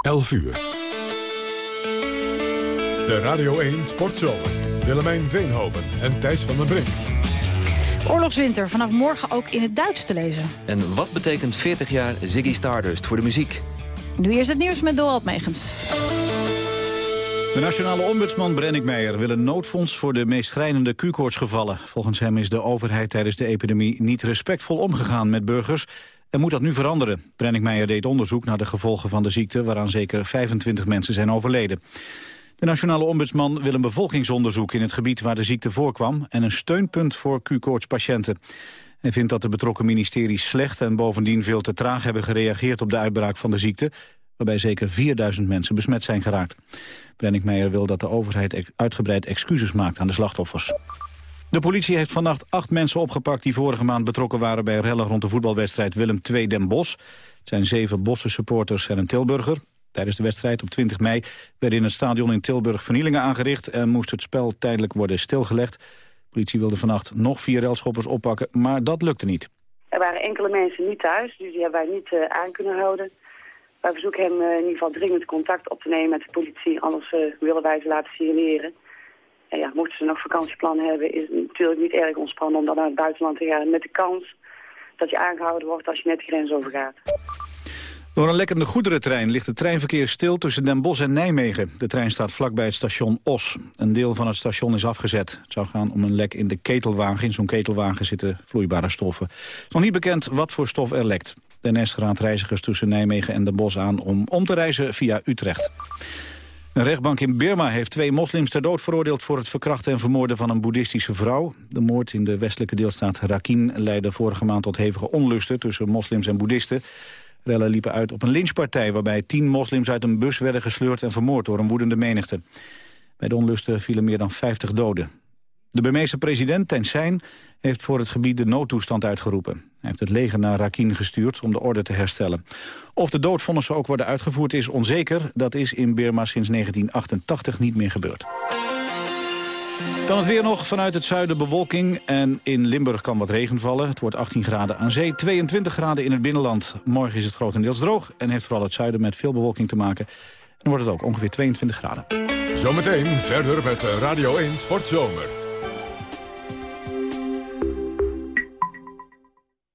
11 uur. De Radio 1 Sportzomer. Willemijn Veenhoven en Thijs van den Brink. Oorlogswinter, vanaf morgen ook in het Duits te lezen. En wat betekent 40 jaar Ziggy Stardust voor de muziek? Nu eerst het nieuws met Dorald Megens. De nationale ombudsman Brennick Meijer wil een noodfonds voor de meest schrijnende Q-koortsgevallen. Volgens hem is de overheid tijdens de epidemie niet respectvol omgegaan met burgers en moet dat nu veranderen. Brennick Meijer deed onderzoek naar de gevolgen van de ziekte waaraan zeker 25 mensen zijn overleden. De nationale ombudsman wil een bevolkingsonderzoek in het gebied waar de ziekte voorkwam en een steunpunt voor Q-koortspatiënten. Hij vindt dat de betrokken ministeries slecht en bovendien veel te traag hebben gereageerd op de uitbraak van de ziekte, waarbij zeker 4000 mensen besmet zijn geraakt. Brennick Meijer wil dat de overheid uitgebreid excuses maakt aan de slachtoffers. De politie heeft vannacht acht mensen opgepakt die vorige maand betrokken waren bij rellen rond de voetbalwedstrijd Willem II Den Bosch. Het zijn zeven Bosse supporters en een Tilburger. Tijdens de wedstrijd op 20 mei werden in het stadion in Tilburg vernielingen aangericht en moest het spel tijdelijk worden stilgelegd. De politie wilde vannacht nog vier relschoppers oppakken, maar dat lukte niet. Er waren enkele mensen niet thuis, dus die hebben wij niet uh, aan kunnen houden. Wij verzoeken hem uh, in ieder geval dringend contact op te nemen met de politie, anders uh, willen wij ze laten signaleren. En ja, mochten ze nog vakantieplannen hebben, is het natuurlijk niet erg ontspannen om dan naar het buitenland te gaan. Met de kans dat je aangehouden wordt als je net de grens overgaat. Door een lekkende goederentrein ligt het treinverkeer stil tussen Den Bosch en Nijmegen. De trein staat vlakbij het station Os. Een deel van het station is afgezet. Het zou gaan om een lek in de ketelwagen. In zo'n ketelwagen zitten vloeibare stoffen. Het is nog niet bekend wat voor stof er lekt. De NS raadt reizigers tussen Nijmegen en Den Bosch aan om om te reizen via Utrecht. Een rechtbank in Burma heeft twee moslims ter dood veroordeeld... voor het verkrachten en vermoorden van een boeddhistische vrouw. De moord in de westelijke deelstaat Rakhine leidde vorige maand tot hevige onlusten... tussen moslims en boeddhisten. Rellen liepen uit op een lynchpartij... waarbij tien moslims uit een bus werden gesleurd en vermoord door een woedende menigte. Bij de onlusten vielen meer dan 50 doden. De Burmeese president Sein heeft voor het gebied de noodtoestand uitgeroepen. Hij heeft het leger naar Rakhine gestuurd om de orde te herstellen. Of de doodvonnissen ook worden uitgevoerd is onzeker. Dat is in Burma sinds 1988 niet meer gebeurd. Dan het weer nog vanuit het zuiden bewolking en in Limburg kan wat regen vallen. Het wordt 18 graden aan zee, 22 graden in het binnenland. Morgen is het grotendeels droog en heeft vooral het zuiden met veel bewolking te maken. En wordt het ook ongeveer 22 graden. Zometeen verder met Radio 1 Sportzomer.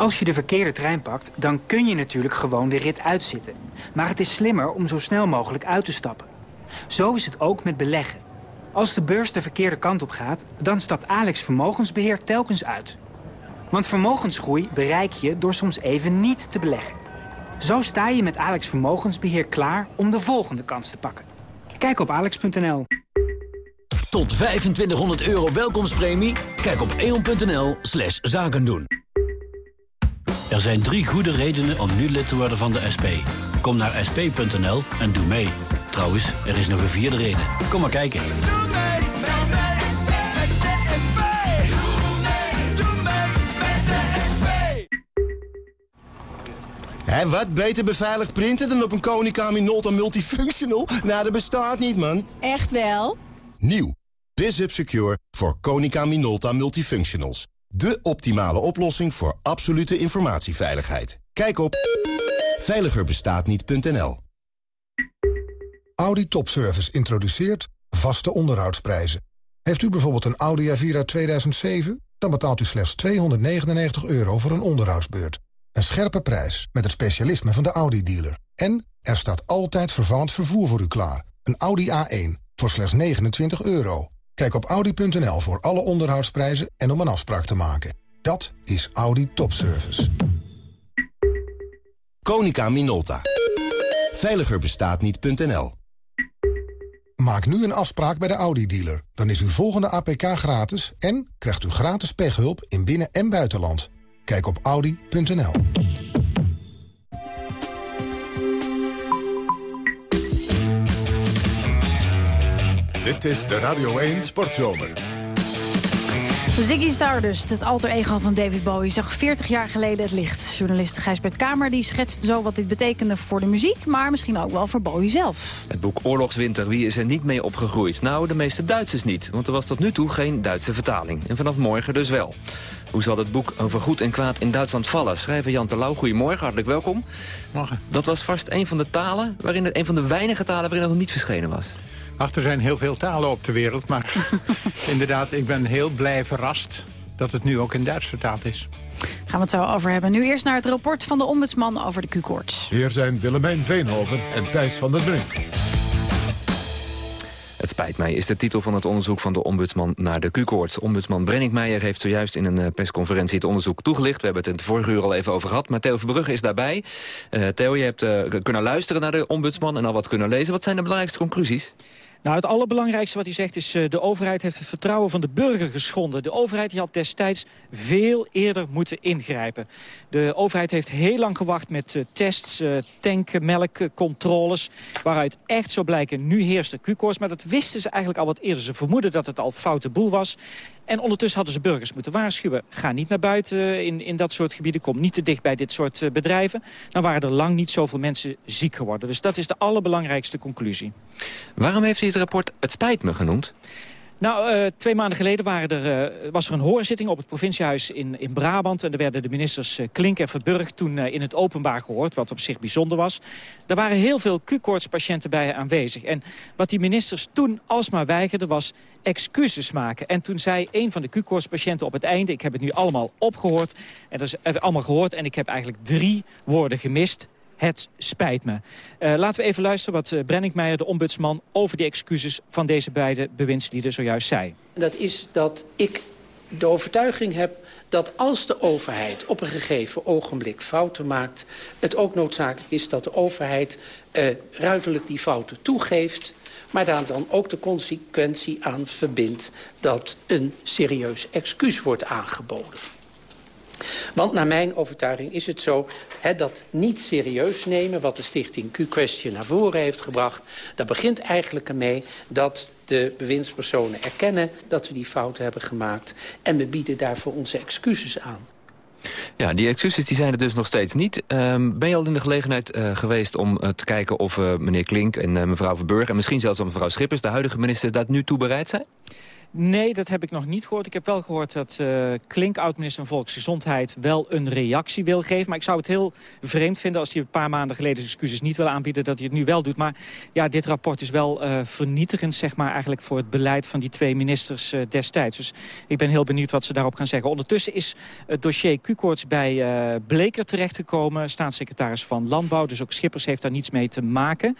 Als je de verkeerde trein pakt, dan kun je natuurlijk gewoon de rit uitzitten. Maar het is slimmer om zo snel mogelijk uit te stappen. Zo is het ook met beleggen. Als de beurs de verkeerde kant op gaat, dan stapt Alex Vermogensbeheer telkens uit. Want vermogensgroei bereik je door soms even niet te beleggen. Zo sta je met Alex Vermogensbeheer klaar om de volgende kans te pakken. Kijk op alex.nl. Tot 2500 euro welkomstpremie? Kijk op eon.nl slash zakendoen. Er zijn drie goede redenen om nu lid te worden van de SP. Kom naar sp.nl en doe mee. Trouwens, er is nog een vierde reden. Kom maar kijken. Hé, wat beter beveiligd printen dan op een Konica Minolta Multifunctional? Nou, dat bestaat niet, man. Echt wel? Nieuw. BizUp Secure voor Konica Minolta Multifunctionals. De optimale oplossing voor absolute informatieveiligheid. Kijk op veiligerbestaatniet.nl Audi Topservice introduceert vaste onderhoudsprijzen. Heeft u bijvoorbeeld een Audi A4 uit 2007? Dan betaalt u slechts 299 euro voor een onderhoudsbeurt. Een scherpe prijs met het specialisme van de Audi-dealer. En er staat altijd vervallend vervoer voor u klaar. Een Audi A1 voor slechts 29 euro. Kijk op Audi.nl voor alle onderhoudsprijzen en om een afspraak te maken. Dat is Audi Topservice. Konica Minolta. Veiligerbestaatniet.nl Maak nu een afspraak bij de Audi-dealer. Dan is uw volgende APK gratis en krijgt u gratis pechhulp in binnen- en buitenland. Kijk op Audi.nl. Dit is de Radio 1 Sportzomer. Ziggy Stardust, het alter ego van David Bowie, zag 40 jaar geleden het licht. Journalist Gijsbert Kamer die schetst zo wat dit betekende voor de muziek... maar misschien ook wel voor Bowie zelf. Het boek Oorlogswinter, wie is er niet mee opgegroeid? Nou, de meeste Duitsers niet, want er was tot nu toe geen Duitse vertaling. En vanaf morgen dus wel. Hoe zal het boek over goed en kwaad in Duitsland vallen? Schrijver Jan Terlouw, goedemorgen, hartelijk welkom. Morgen. Dat was vast een van de talen, waarin het, een van de weinige talen waarin het nog niet verschenen was. Ach, er zijn heel veel talen op de wereld, maar inderdaad, ik ben heel blij verrast dat het nu ook in Duits vertaald is. Gaan we het zo over hebben. Nu eerst naar het rapport van de ombudsman over de Q-koorts. Hier zijn Willemijn Veenhoven en Thijs van der Brink. Het spijt mij is de titel van het onderzoek van de ombudsman naar de Q-koorts. Ombudsman Brenninkmeijer heeft zojuist in een eh, persconferentie het onderzoek toegelicht. We hebben het in het vorige uur al even over gehad. Maar Theo Verbrugge is daarbij. Uh, Theo, je hebt uh, kunnen luisteren naar de ombudsman en al wat kunnen lezen. Wat zijn de belangrijkste conclusies? Nou, het allerbelangrijkste wat hij zegt is... Uh, de overheid heeft het vertrouwen van de burger geschonden. De overheid had destijds veel eerder moeten ingrijpen. De overheid heeft heel lang gewacht met uh, tests, uh, tanken, melk, controles... waaruit echt zo blijken, nu heerst de Q-koorts. Maar dat wisten ze eigenlijk al wat eerder. Ze vermoeden dat het al foute boel was. En ondertussen hadden ze burgers moeten waarschuwen. Ga niet naar buiten in, in dat soort gebieden. Kom niet te dicht bij dit soort uh, bedrijven. Dan waren er lang niet zoveel mensen ziek geworden. Dus dat is de allerbelangrijkste conclusie. Waarom heeft u het rapport Het Spijt Me genoemd? Nou, uh, twee maanden geleden waren er, uh, was er een hoorzitting op het provinciehuis in, in Brabant. En er werden de ministers uh, Klink en Verburg toen in het openbaar gehoord, wat op zich bijzonder was. Er waren heel veel Q-koortspatiënten bij aanwezig. En wat die ministers toen alsmaar weigerden was excuses maken. En toen zei een van de Q-koortspatiënten op het einde... ik heb het nu allemaal opgehoord, en dat is allemaal gehoord... en ik heb eigenlijk drie woorden gemist het spijt me. Uh, laten we even luisteren wat uh, Brenninkmeijer, de ombudsman... over die excuses van deze beide bewindslieden zojuist zei. Dat is dat ik de overtuiging heb dat als de overheid op een gegeven ogenblik fouten maakt... het ook noodzakelijk is dat de overheid uh, ruiterlijk die fouten toegeeft... maar daar dan ook de consequentie aan verbindt... dat een serieus excuus wordt aangeboden. Want naar mijn overtuiging is het zo... Hè, dat niet serieus nemen wat de stichting Q-Question naar voren heeft gebracht... dat begint eigenlijk ermee dat de bewindspersonen erkennen... dat we die fouten hebben gemaakt. En we bieden daarvoor onze excuses aan. Ja, die excuses die zijn er dus nog steeds niet. Um, ben je al in de gelegenheid uh, geweest om uh, te kijken of uh, meneer Klink en mevrouw Verburg... en misschien zelfs mevrouw Schippers, de huidige minister, daar nu toe bereid zijn? Nee, dat heb ik nog niet gehoord. Ik heb wel gehoord dat uh, Klink, oud-minister van Volksgezondheid... wel een reactie wil geven. Maar ik zou het heel vreemd vinden als hij een paar maanden geleden... excuses niet wil aanbieden, dat hij het nu wel doet. Maar ja, dit rapport is wel uh, vernietigend, zeg maar... eigenlijk voor het beleid van die twee ministers uh, destijds. Dus ik ben heel benieuwd wat ze daarop gaan zeggen. Ondertussen is het dossier Q-koorts bij Bleker terechtgekomen. Staatssecretaris van Landbouw, dus ook Schippers heeft daar niets mee te maken.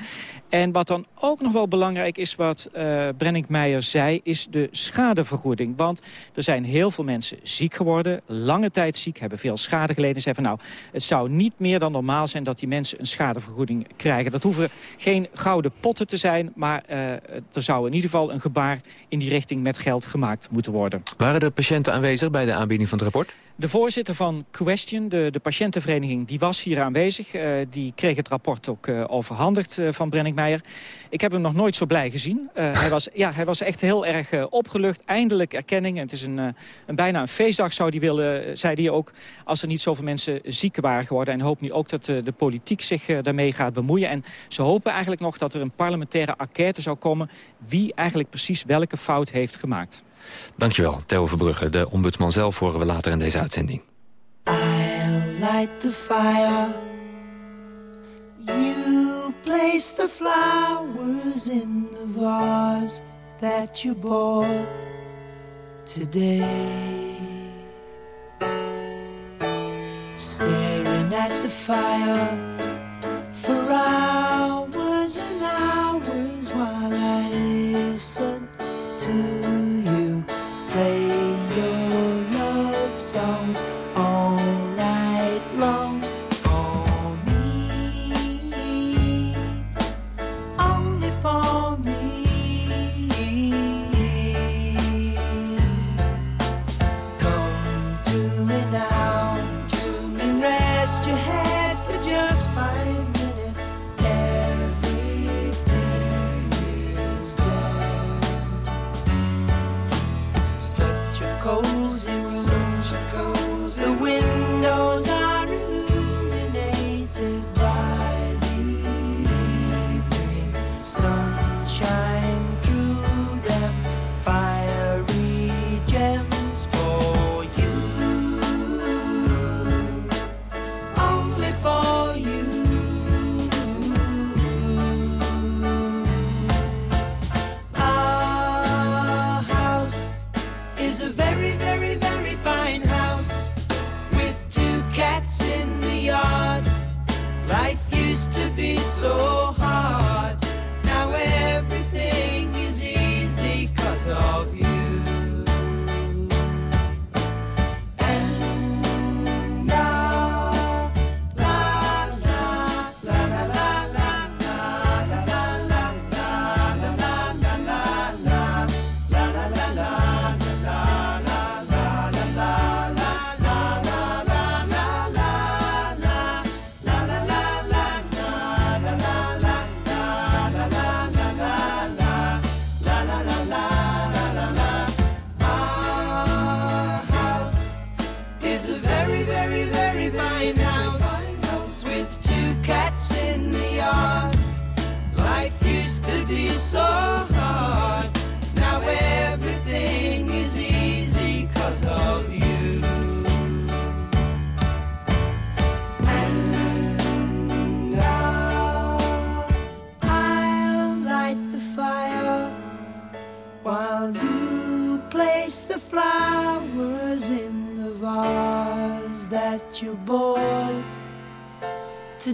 En wat dan ook nog wel belangrijk is, wat Brennick Meijer zei... is de schadevergoeding. Want er zijn heel veel mensen ziek geworden, lange tijd ziek, hebben veel schade geleden. Zeggen van nou, het zou niet meer dan normaal zijn dat die mensen een schadevergoeding krijgen. Dat hoeven geen gouden potten te zijn, maar uh, er zou in ieder geval een gebaar in die richting met geld gemaakt moeten worden. Waren de patiënten aanwezig bij de aanbieding van het rapport? De voorzitter van Question, de, de patiëntenvereniging, die was hier aanwezig. Uh, die kreeg het rapport ook uh, overhandigd uh, van Brenninkmeijer. Ik heb hem nog nooit zo blij gezien. hij, was, ja, hij was echt heel erg opgelucht. Eindelijk erkenning. En het is een, een bijna een feestdag, zou die willen, zei hij ook... als er niet zoveel mensen ziek waren geworden. En hoop nu ook dat de politiek zich daarmee gaat bemoeien. En ze hopen eigenlijk nog dat er een parlementaire enquête zou komen... wie eigenlijk precies welke fout heeft gemaakt. Dankjewel, Theo Verbrugge. De ombudsman zelf horen we later in deze uitzending. I'll light the fire. You place the flowers in the vase that you bought today. Staring at the fire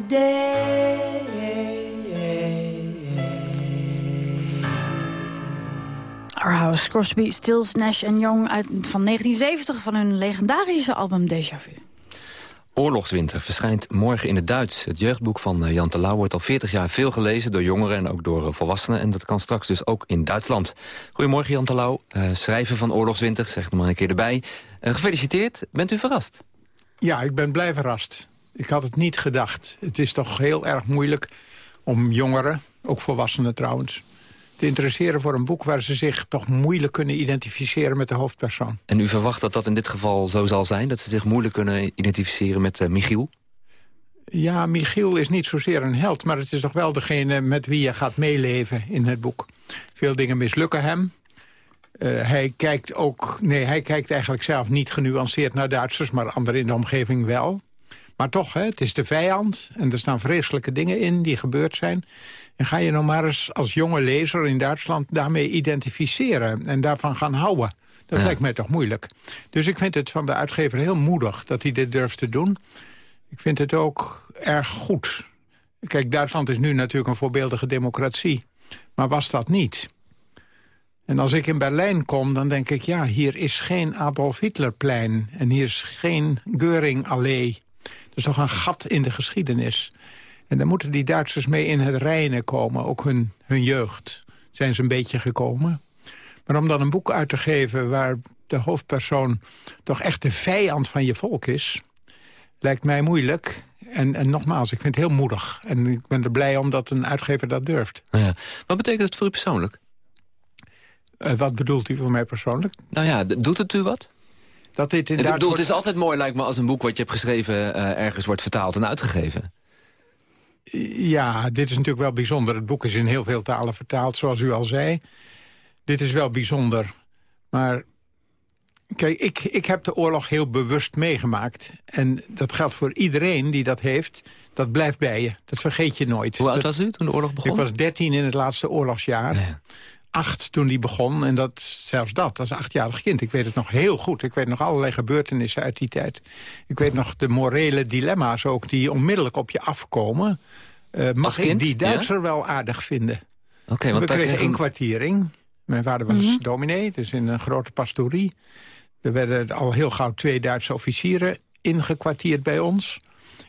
today. Our House, Crosby, Stills, Nash Young uit, van 1970 van hun legendarische album Déjà Vu. Oorlogswinter verschijnt morgen in het Duits. Het jeugdboek van eh, Jan Terlouw wordt al 40 jaar veel gelezen... door jongeren en ook door eh, volwassenen. En dat kan straks dus ook in Duitsland. Goedemorgen Jan Terlouw, uh, schrijver van Oorlogswinter. Zeg nog maar een keer erbij. Uh, gefeliciteerd. Bent u verrast? Ja, ik ben blij verrast. Ik had het niet gedacht. Het is toch heel erg moeilijk om jongeren, ook volwassenen trouwens... te interesseren voor een boek waar ze zich toch moeilijk kunnen identificeren met de hoofdpersoon. En u verwacht dat dat in dit geval zo zal zijn? Dat ze zich moeilijk kunnen identificeren met uh, Michiel? Ja, Michiel is niet zozeer een held, maar het is toch wel degene met wie je gaat meeleven in het boek. Veel dingen mislukken hem. Uh, hij kijkt ook, nee, hij kijkt eigenlijk zelf niet genuanceerd naar Duitsers, maar anderen in de omgeving wel. Maar toch, hè, het is de vijand en er staan vreselijke dingen in die gebeurd zijn. En ga je nou maar eens als jonge lezer in Duitsland daarmee identificeren en daarvan gaan houden. Dat ja. lijkt mij toch moeilijk. Dus ik vind het van de uitgever heel moedig dat hij dit durft te doen. Ik vind het ook erg goed. Kijk, Duitsland is nu natuurlijk een voorbeeldige democratie. Maar was dat niet? En als ik in Berlijn kom, dan denk ik... ja, hier is geen Adolf Hitlerplein en hier is geen Geuring-allee. Is toch een gat in de geschiedenis. En dan moeten die Duitsers mee in het reinen komen. Ook hun, hun jeugd zijn ze een beetje gekomen. Maar om dan een boek uit te geven waar de hoofdpersoon... toch echt de vijand van je volk is... lijkt mij moeilijk. En, en nogmaals, ik vind het heel moedig. En ik ben er blij om dat een uitgever dat durft. Ja. Wat betekent het voor u persoonlijk? Uh, wat bedoelt u voor mij persoonlijk? Nou ja, doet het u wat? Dat dit het, bedoel, het is altijd mooi, lijkt me, als een boek wat je hebt geschreven... Uh, ergens wordt vertaald en uitgegeven. Ja, dit is natuurlijk wel bijzonder. Het boek is in heel veel talen vertaald, zoals u al zei. Dit is wel bijzonder. Maar kijk, ik, ik heb de oorlog heel bewust meegemaakt. En dat geldt voor iedereen die dat heeft. Dat blijft bij je. Dat vergeet je nooit. Hoe oud dat, was u toen de oorlog begon? Ik was dertien in het laatste oorlogsjaar. Ja. Acht toen die begon. En dat, zelfs dat, als achtjarig kind. Ik weet het nog heel goed. Ik weet nog allerlei gebeurtenissen uit die tijd. Ik weet nog de morele dilemma's ook die onmiddellijk op je afkomen. Uh, mag ik die Duitser ja? wel aardig vinden? Okay, want we kregen inkwartiering. Mijn vader was mm -hmm. dominee, dus in een grote pastorie. Er werden al heel gauw twee Duitse officieren ingekwartierd bij ons.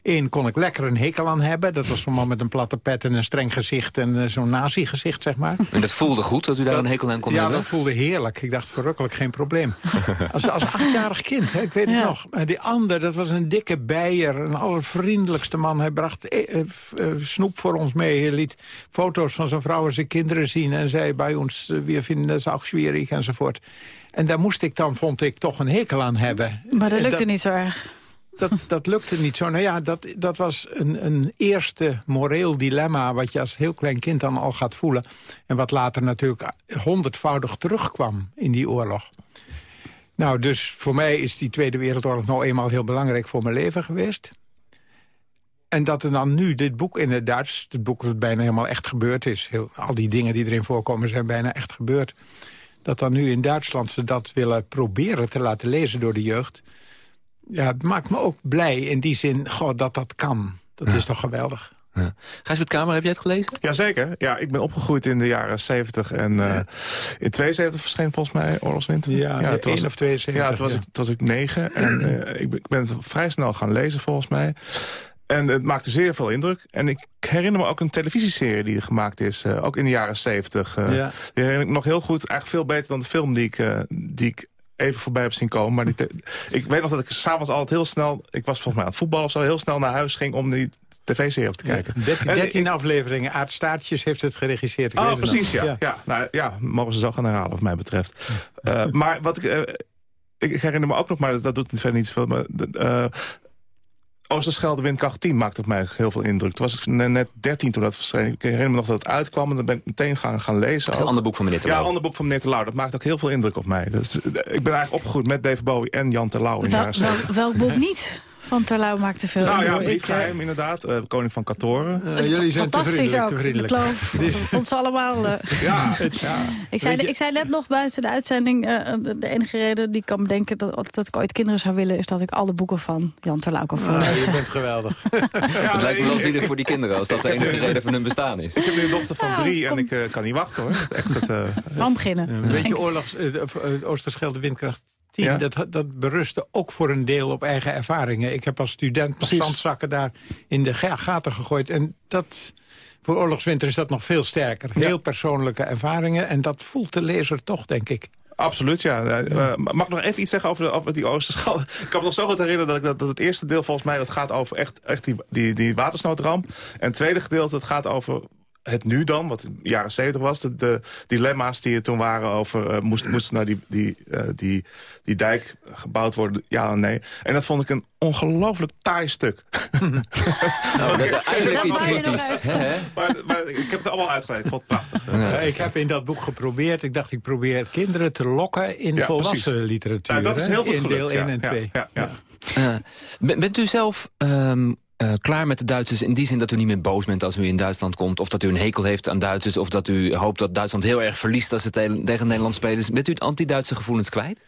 Eén kon ik lekker een hekel aan hebben. Dat was zo'n man met een platte pet en een streng gezicht... en uh, zo'n nazi-gezicht, zeg maar. En dat voelde goed, dat u daar een hekel aan kon ja, hebben? Ja, dat voelde heerlijk. Ik dacht, verrukkelijk, geen probleem. als, als achtjarig kind, hè, ik weet het nog. Maar die ander, dat was een dikke bijer. Een allervriendelijkste man. Hij bracht eh, snoep voor ons mee. Hij liet foto's van zijn vrouw en zijn kinderen zien... en zei bij ons, we vinden dat ook schwierig enzovoort. En daar moest ik dan, vond ik, toch een hekel aan hebben. Maar dat lukte dat, niet zo erg. Dat, dat lukte niet zo. Nou ja, dat, dat was een, een eerste moreel dilemma... wat je als heel klein kind dan al gaat voelen. En wat later natuurlijk honderdvoudig terugkwam in die oorlog. Nou, dus voor mij is die Tweede Wereldoorlog nou eenmaal heel belangrijk voor mijn leven geweest. En dat er dan nu dit boek in het Duits, het boek dat bijna helemaal echt gebeurd is... Heel, al die dingen die erin voorkomen zijn bijna echt gebeurd... dat dan nu in Duitsland ze dat willen proberen te laten lezen door de jeugd... ja, het maakt me ook blij in die zin goh, dat dat kan. Dat is toch geweldig. Ja. Gijs met Kamer, heb jij het gelezen? Jazeker. Ja, ik ben opgegroeid in de jaren 70 en uh, in 72 verscheen volgens mij Oorlogswinter. Ja, ja 1 of 72. Ja, toen was, Ik, was ik negen en uh, ik, ik ben het vrij snel gaan lezen volgens mij. En het maakte zeer veel indruk. En ik herinner me ook een televisieserie die er gemaakt is. Uh, ook in de jaren 70. Uh, ja. Die herinner ik nog heel goed. Eigenlijk veel beter dan de film die ik, uh, die ik even voorbij heb zien komen. Maar die ik weet nog dat ik s'avonds altijd heel snel... Ik was volgens mij aan het voetballen of zo. Heel snel naar huis ging om die tv-serie ook te kijken. Ja, 13, 13 ik, afleveringen. Aard Staartjes heeft het geregisseerd. Ik oh, precies, ja. Ja. Ja, nou, ja. Mogen ze zo gaan herhalen, wat mij betreft. Uh, maar wat ik... ik herinner me ook nog, maar dat, dat doet niet verder niet zoveel. Maar, uh, Oosterschelde windkracht 10 maakte op mij heel veel indruk. Toen was ik net 13 toen dat verscheen. Ik herinner me nog dat het uitkwam en dan ben ik meteen gaan, gaan lezen. Dat is een ander boek van meneer Terlouw. Ja, een ander boek van meneer Terlouw. Dat maakt ook heel veel indruk op mij. Dus, ik ben eigenlijk opgegroeid met Dave Bowie en Jan Terlouw in wel, jaren 70. Wel, welk boek niet? Van Terlouw maakte veel Nou ja, briefgeheim inderdaad. Uh, Koning van Katoren. Uh, jullie zijn Fantastisch te ook. Geloof, vond ze allemaal... Uh, ja, ja. Ik, zei, ik zei net nog buiten de uitzending... de enige reden die ik kan bedenken dat, dat ik ooit kinderen zou willen... is dat ik alle boeken van Jan Terlouw kan voorlezen. Oh, je bent geweldig. ja, het lijkt me wel zielig voor die kinderen... als dat de enige reden van hun bestaan is. Ik heb nu een dochter van drie en ik kan niet wachten hoor. Echt het, Van beginnen. Een beetje oorlogs... Oosterschelde windkracht ja. dat, dat berustte ook voor een deel op eigen ervaringen. Ik heb als student nog zandzakken daar in de gaten gegooid. En dat, voor oorlogswinter is dat nog veel sterker. Heel ja. persoonlijke ervaringen. En dat voelt de lezer toch, denk ik. Absoluut, ja. Uh, mag ik nog even iets zeggen over, de, over die Oosterschelde? Ik kan me nog zo goed herinneren dat, ik, dat, dat het eerste deel volgens mij... dat gaat over echt, echt die, die, die watersnoodramp. En het tweede gedeelte dat gaat over het nu dan, wat in de jaren 70 was... de, de dilemma's die er toen waren over... Uh, moest, moest nou die, die, uh, die, die dijk gebouwd worden, ja of nee. En dat vond ik een ongelooflijk taai stuk. nou, dat, eigenlijk iets kritisch. maar, maar, ik heb het allemaal uitgeleid, ik vond het prachtig. Ja, ik heb in dat boek geprobeerd, ik dacht ik probeer kinderen te lokken in ja, volwassen precies. literatuur. Ja, dat is heel goed in gelukt, deel 1 en 2. Uh, bent u zelf... Um, Uh, klaar met de Duitsers in die zin dat u niet meer boos bent als u in Duitsland komt... of dat u een hekel heeft aan Duitsers... of dat u hoopt dat Duitsland heel erg verliest als ze tegen Nederland spelen. Bent u het anti-Duitse gevoelens kwijt?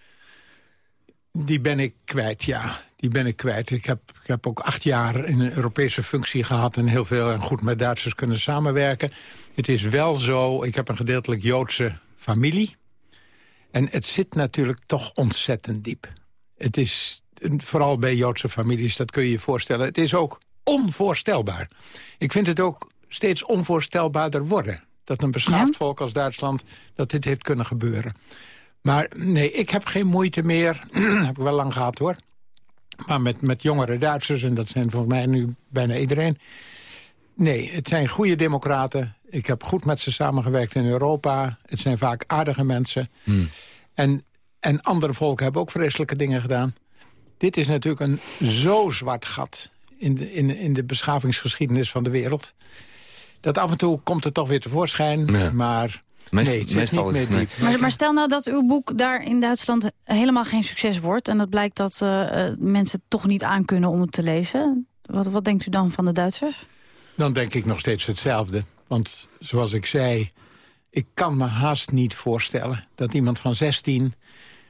Die ben ik kwijt, ja. Die ben ik kwijt. Ik heb, ik heb ook acht jaar in een Europese functie gehad... en heel veel en goed met Duitsers kunnen samenwerken. Het is wel zo, ik heb een gedeeltelijk Joodse familie. En het zit natuurlijk toch ontzettend diep. Het is vooral bij Joodse families, dat kun je je voorstellen. Het is ook onvoorstelbaar. Ik vind het ook steeds onvoorstelbaarder worden. Dat een beschaafd ja? volk als Duitsland, dat dit heeft kunnen gebeuren. Maar nee, ik heb geen moeite meer. heb ik wel lang gehad hoor. Maar met, met jongere Duitsers, en dat zijn volgens mij nu bijna iedereen... Nee, het zijn goede democraten. Ik heb goed met ze samengewerkt in Europa. Het zijn vaak aardige mensen. Hmm. En, en andere volken hebben ook vreselijke dingen gedaan. Dit is natuurlijk een zo zwart gat in de, in, in de beschavingsgeschiedenis van de wereld. Dat af en toe komt het toch weer tevoorschijn, ja. maar... Meest, nee, het meestal niet is nee. Maar, maar, stel nou dat uw boek daar in Duitsland helemaal geen succes wordt... en dat blijkt dat uh, mensen toch niet aankunnen om het te lezen. Wat, wat denkt u dan van de Duitsers? Dan denk ik nog steeds hetzelfde. Want zoals ik zei, ik kan me haast niet voorstellen... dat iemand van 16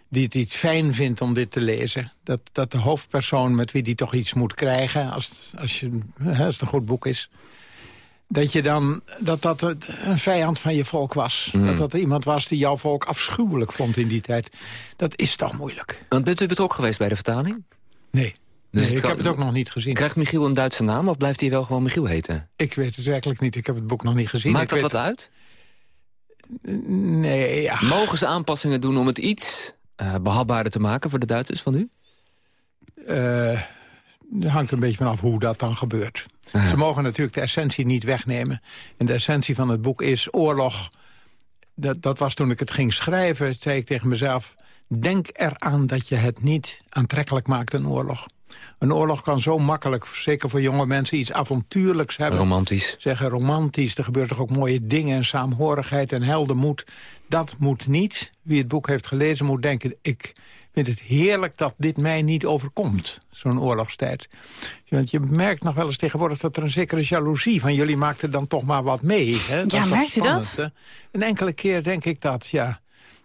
die het iets fijn vindt om dit te lezen. Dat, dat de hoofdpersoon met wie die toch iets moet krijgen... als, als, je, als het een goed boek is... dat je dan dat dat een vijand van je volk was. Mm. Dat dat iemand was die jouw volk afschuwelijk vond in die tijd. Dat is toch moeilijk. Want bent u betrokken geweest bij de vertaling? Nee. Nee, het ik heb het ook nog niet gezien. Krijgt Michiel een Duitse naam of blijft hij wel gewoon Michiel heten? Ik weet het werkelijk niet. Ik heb het boek nog niet gezien. Maakt Ik dat weet- wat uit? Nee, ja. Mogen ze aanpassingen doen om het iets eh, behapbaarder te maken voor de Duitsers van nu? Eh, Het hangt een beetje vanaf hoe dat dan gebeurt. Ze mogen natuurlijk de essentie niet wegnemen. En de essentie van het boek is oorlog. Dat, dat was toen ik het ging schrijven, zei ik tegen mezelf... denk eraan dat je het niet aantrekkelijk maakt, een oorlog. Een oorlog kan zo makkelijk, zeker voor jonge mensen... iets avontuurlijks hebben. Romantisch. Zeggen romantisch, er gebeuren toch ook mooie dingen... en saamhorigheid en heldenmoed. Dat moet niet. Wie het boek heeft gelezen moet denken... ik vind het heerlijk dat dit mij niet overkomt, zo'n oorlogstijd. Want je merkt nog wel eens tegenwoordig dat er een zekere jaloezie... van jullie maakten dan toch maar wat mee. Hè? Dat Ja, merkt u dat? hè? Een enkele keer denk ik dat, ja.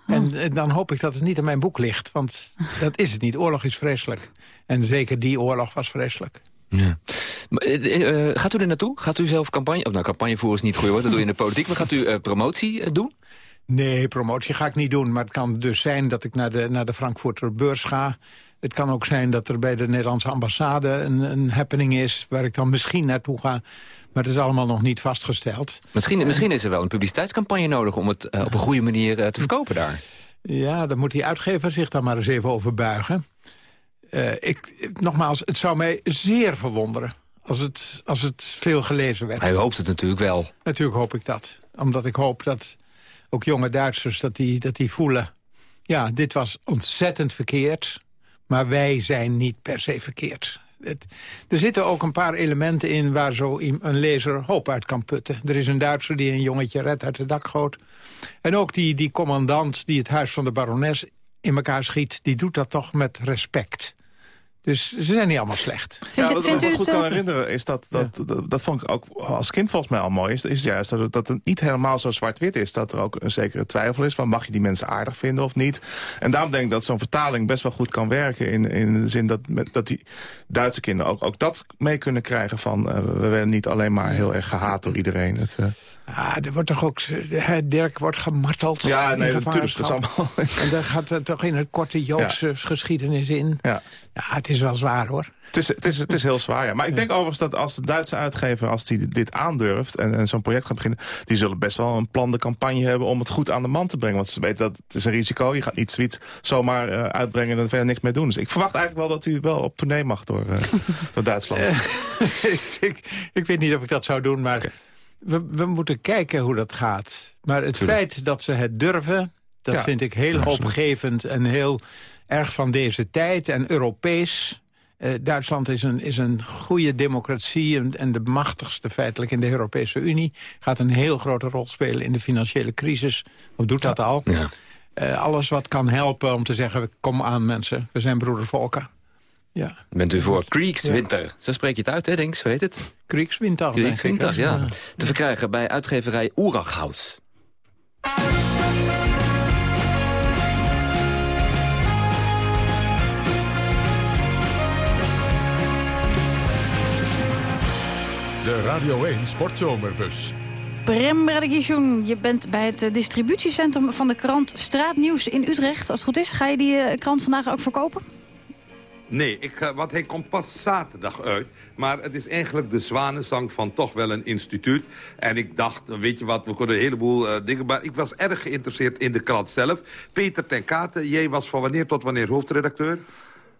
En eh, dan hoop ik dat het niet in mijn boek ligt. Want dat is het niet. Oorlog is vreselijk. En zeker die oorlog was vreselijk. Ja. Maar, eh, eh, gaat u er naartoe? Gaat u zelf campagne... Of nou, campagne voeren is niet goed hoor, dat doe je in de politiek. Maar gaat u eh, promotie eh, doen? Nee, promotie ga ik niet doen. Maar het kan dus zijn dat ik naar de, naar de Frankfurter beurs ga. Het kan ook zijn dat er bij de Nederlandse ambassade een, een happening is... waar ik dan misschien naartoe ga. Maar het is allemaal nog niet vastgesteld. Misschien, misschien is er wel een publiciteitscampagne nodig... om het eh, op een goede manier eh, te verkopen daar. Ja, dan moet die uitgever zich daar maar eens even over buigen. Eh, ik, nogmaals, het zou mij zeer verwonderen als het, als het veel gelezen werd. Hij hoopt het natuurlijk wel. Natuurlijk hoop ik dat. Omdat ik hoop dat ook jonge Duitsers dat die, dat die voelen... ja, dit was ontzettend verkeerd, maar wij zijn niet per se verkeerd. Het, er zitten ook een paar elementen in waar zo een lezer hoop uit kan putten. Er is een Duitser die een jongetje redt uit de dakgoot. En ook die, die commandant die het huis van de barones in elkaar schiet... die doet dat toch met respect. Dus ze zijn niet allemaal slecht. ja, wat ik me goed kan herinneren is dat, dat, dat, dat vond ik ook als kind volgens mij al mooi, is, is juist dat het, dat het niet helemaal zo zwart-wit is. Dat er ook een zekere twijfel is van mag je die mensen aardig vinden of niet. En daarom denk ik dat zo'n vertaling best wel goed kan werken in, in de zin dat, met, dat die Duitse kinderen ook, ook dat mee kunnen krijgen van eh, we werden niet alleen maar heel erg gehaat door iedereen. Het, eh, Ah, er wordt toch ook, eh, Dirk wordt gemarteld. Ja, nee, natuurlijk, dat is gevangenschap. En daar gaat het toch in het korte Joodse geschiedenis in. Ja. ja, het is wel zwaar hoor. Het is, het, is, het is heel zwaar, ja. Maar ik denk overigens dat als de Duitse uitgever... als die dit aandurft en, en zo'n project gaat beginnen... die zullen best wel een plan de campagne hebben... om het goed aan de man te brengen. Want ze weten dat het is een risico. Je gaat niet zoiets zomaar eh, uitbrengen en er verder niks mee doen. Dus ik verwacht eigenlijk wel dat u wel op tournee mag door, eh, door Duitsland. ik, ik, ik weet niet of ik dat zou doen, maar we, we moeten kijken hoe dat gaat. Maar het feit dat ze het durven, dat Ja, vind ik heel absoluut. hoopgevend... en heel erg van deze tijd en Europees. Eh, Duitsland is een, is een goede democratie en, en de machtigste feitelijk in de Europese Unie. Gaat een heel grote rol spelen in de financiële crisis. Of doet dat al. Ja. Eh, alles wat kan helpen om te zeggen, kom aan mensen, we zijn broedervolken. Ja. Bent u voor Kriegswinter? Zo spreek je het uit, hè, denk ik, zo heet het. Kriegswinter, Kriegswinter, ja. Ja. Te verkrijgen bij uitgeverij Oerachhaus. De Radio 1 Sportzomerbus. Prem Radikishun, je bent bij het eh, distributiecentrum van de krant Straatnieuws in Utrecht. Als het goed is, ga je die eh, krant vandaag ook verkopen? Nee, ik, want hij komt pas zaterdag uit. Maar het is eigenlijk de zwanenzang van toch wel een instituut. En ik dacht, weet je wat, we kunnen een heleboel eh, dingen... Maar ik was erg geïnteresseerd in de krant zelf. Peter ten Kate, jij was van wanneer tot wanneer hoofdredacteur?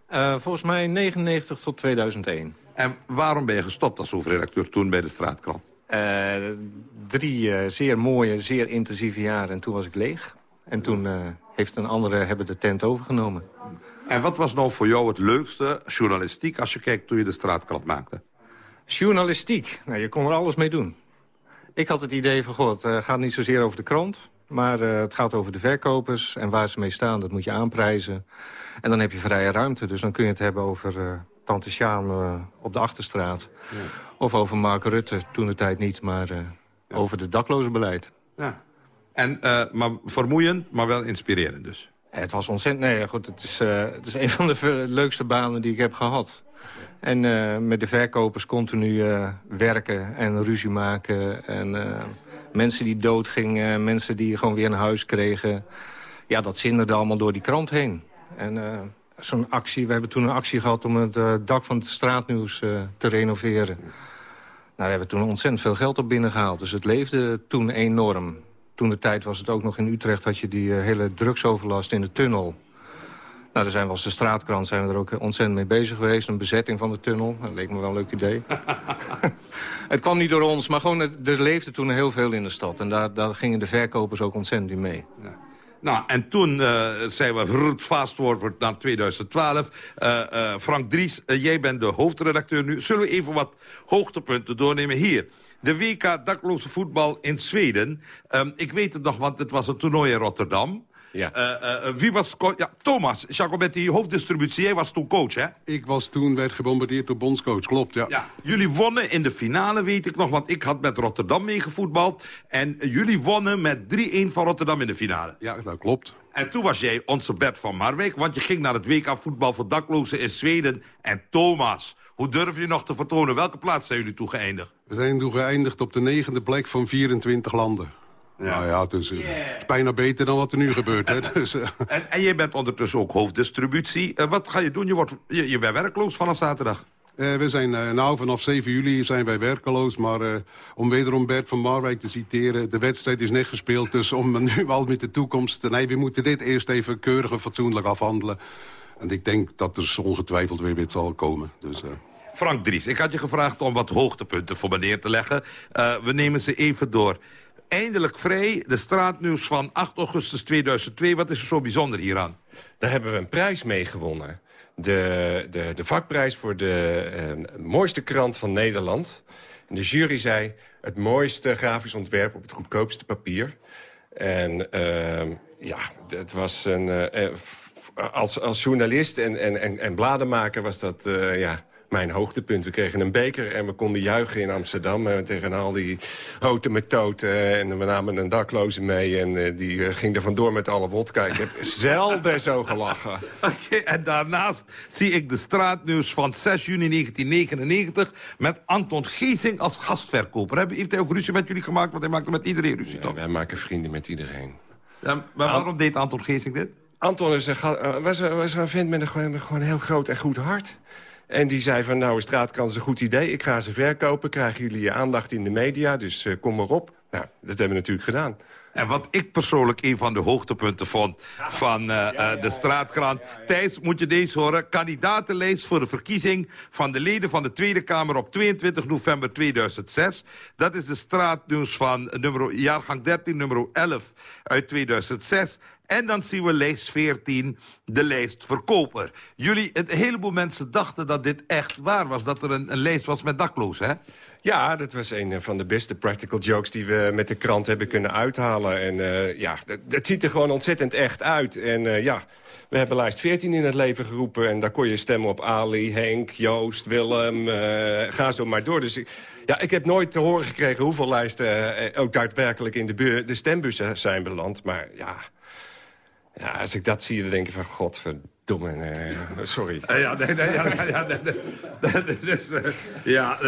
Eh, volgens mij 99 tot 2001. En waarom ben je gestopt als hoofdredacteur toen bij de Straatkrant? Eh, drie zeer mooie, zeer intensieve jaren en toen was ik leeg. En toen heeft een andere hebben de tent overgenomen. En wat was nou voor jou het leukste journalistiek... als je kijkt toen je de Straatkrant maakte? Journalistiek, nou, je kon er alles mee doen. Ik had het idee van, god, het eh, gaat niet zozeer over de krant... maar eh, het gaat over de verkopers en waar ze mee staan, dat moet je aanprijzen. En dan heb je vrije ruimte, dus dan kun je het hebben over eh, Tante Sjaan op de Achterstraat. Of over Mark Rutte, toen de tijd niet, maar over het daklozenbeleid. Ja. En, maar vermoeiend, maar wel inspirerend dus. Het was ontzettend... Nee, goed, het is, eh, het is een van de leukste banen die ik heb gehad. En eh, met de verkopers continu eh, werken en ruzie maken. En mensen die doodgingen, mensen die gewoon weer een huis kregen. Ja, dat zinderde allemaal door die krant heen. En zo'n actie. We hebben toen een actie gehad om het dak van het straatnieuws te renoveren. Daar hebben we toen ontzettend veel geld op binnengehaald. Dus het leefde toen enorm. Toen de tijd was het ook nog in Utrecht... had je die uh, hele drugsoverlast in de tunnel. Nou, daar zijn we als de straatkrant zijn we er ook ontzettend mee bezig geweest. Een bezetting van de tunnel. Dat leek me wel een leuk idee. het kwam niet door ons, maar gewoon, er leefde toen heel veel in de stad. En daar, daar gingen de verkopers ook ontzettend in mee. Ja. Nou, en toen uh, zijn we fast forward naar 2012. Uh, uh, Frank Dries, jij bent de hoofdredacteur nu. Zullen we even wat hoogtepunten doornemen hier? De WK dakloze voetbal in Zweden. Um, ik weet het nog, want het was een toernooi in Rotterdam. Ja. Uh, uh, wie was... Ja, Thomas, Jacobetti, hoofddistributie. Jij was toen coach, hè? Ik was toen, werd gebombardeerd door bondscoach, klopt, ja. ja. Jullie wonnen in de finale, weet ik nog, want ik had met Rotterdam meegevoetbald. En jullie wonnen met 3-1 van Rotterdam in de finale. Ja, dat klopt. En toen was jij onze Bert van Marwijk, want je ging naar het WK voetbal voor daklozen in Zweden. En Thomas, hoe durf je nog te vertonen? Welke plaats zijn jullie toen geëindigd? We zijn toen geëindigd op de negende plek van 24 landen. Ja. Nou ja, het is, uh, is, bijna beter dan wat er nu gebeurt. Hè. Dus, uh. en, en jij bent ondertussen ook hoofddistributie. Uh, wat ga je doen? Je, wordt, je, je bent werkloos vanaf zaterdag. we zijn, nou, vanaf 7 juli zijn wij werkeloos. Maar om wederom Bert van Marwijk te citeren... de wedstrijd is net gespeeld, dus om nu al met de toekomst... nee, we moeten dit eerst even keurig en fatsoenlijk afhandelen. En ik denk dat er ongetwijfeld weer weer zal komen. Dus, Frank Dries, ik had je gevraagd om wat hoogtepunten voor me neer te leggen. we nemen ze even door eindelijk vrij. De straatnieuws van 8 augustus 2002. Wat is er zo bijzonder hieraan? Daar hebben we een prijs mee gewonnen. De, de, de vakprijs voor de eh, mooiste krant van Nederland. En de jury zei het mooiste grafisch ontwerp op het goedkoopste papier. En uh, ja, het was een... Als, als journalist en, en, en, en blademaker was dat... Uh, ja, mijn hoogtepunt. We kregen een beker en we konden juichen in Amsterdam... Uh, tegen al die houten met toten. en we namen een dakloze mee en die ging er vandoor met alle wodka. Ik heb zelden zo gelachen. Okay, en daarnaast zie ik de straatnieuws van 6 juni 1999... met Anton Geesing als gastverkoper. Heeft hij ook ruzie met jullie gemaakt? Want hij maakte met iedereen ruzie, toch? wij maken vrienden met iedereen. Ja, maar waarom deed Anton Geesing dit? Anton is een, was, was een vent met een, gewoon, een heel groot en goed hart. En die zei van, nou, een straatkant is een goed idee. Ik ga ze verkopen, krijgen jullie je aandacht in de media, dus uh, kom maar op. Nou, dat hebben we natuurlijk gedaan. En wat ik persoonlijk een van de hoogtepunten vond van de straatkrant. Thijs, moet je deze horen. Kandidatenlijst voor de verkiezing van de leden van de Tweede Kamer op 22 november 2006. Dat is de straatnieuws van nummer, jaargang 13, nummer 11 uit 2006. En dan zien we lijst 14, de lijst verkoper. Jullie, een heleboel mensen dachten dat dit echt waar was. Dat er een, een lijst was met daklozen, hè? Ja, dat was een van de beste practical jokes die we met de krant hebben kunnen uithalen. En uh, ja, het ziet er gewoon ontzettend echt uit. En uh, ja, we hebben lijst 14 in het leven geroepen. En daar kon je stemmen op Ali, Henk, Joost, Willem. Ga zo maar door. Dus ja, ik heb nooit te horen gekregen hoeveel lijsten ook daadwerkelijk in de, de stembussen zijn beland. Maar ja, ja, als ik dat zie, dan denk ik van... Godverdomme, nee, sorry. Ja, nee, nee, ja, ja, nee, dus, ja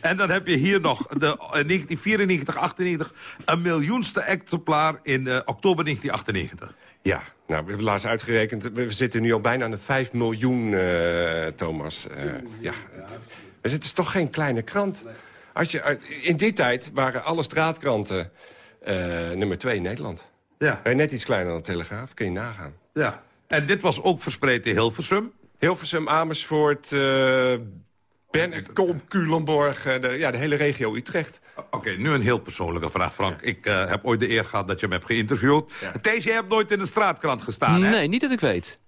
en dan heb je hier nog de 1994, 98... een miljoenste exemplaar in uh, oktober 1998. Ja, nou, we hebben laatst uitgerekend... we zitten nu al bijna aan de 5 miljoen, Thomas. Ja, het is toch geen kleine krant. Als je, in die tijd waren alle straatkranten nummer 2 in Nederland. Ja. En net iets kleiner dan Telegraaf, kun je nagaan. Ja. En dit was ook verspreid in Hilversum? Hilversum, Amersfoort, uh, Bennekom, Culemborg, uh, de, ja, de hele regio Utrecht. Oké, nu een heel persoonlijke vraag, Frank. Ik uh, heb ooit de eer gehad dat je me hebt geïnterviewd. Ja. Thijs, jij hebt nooit in de straatkrant gestaan, hè? Nee, niet dat ik weet.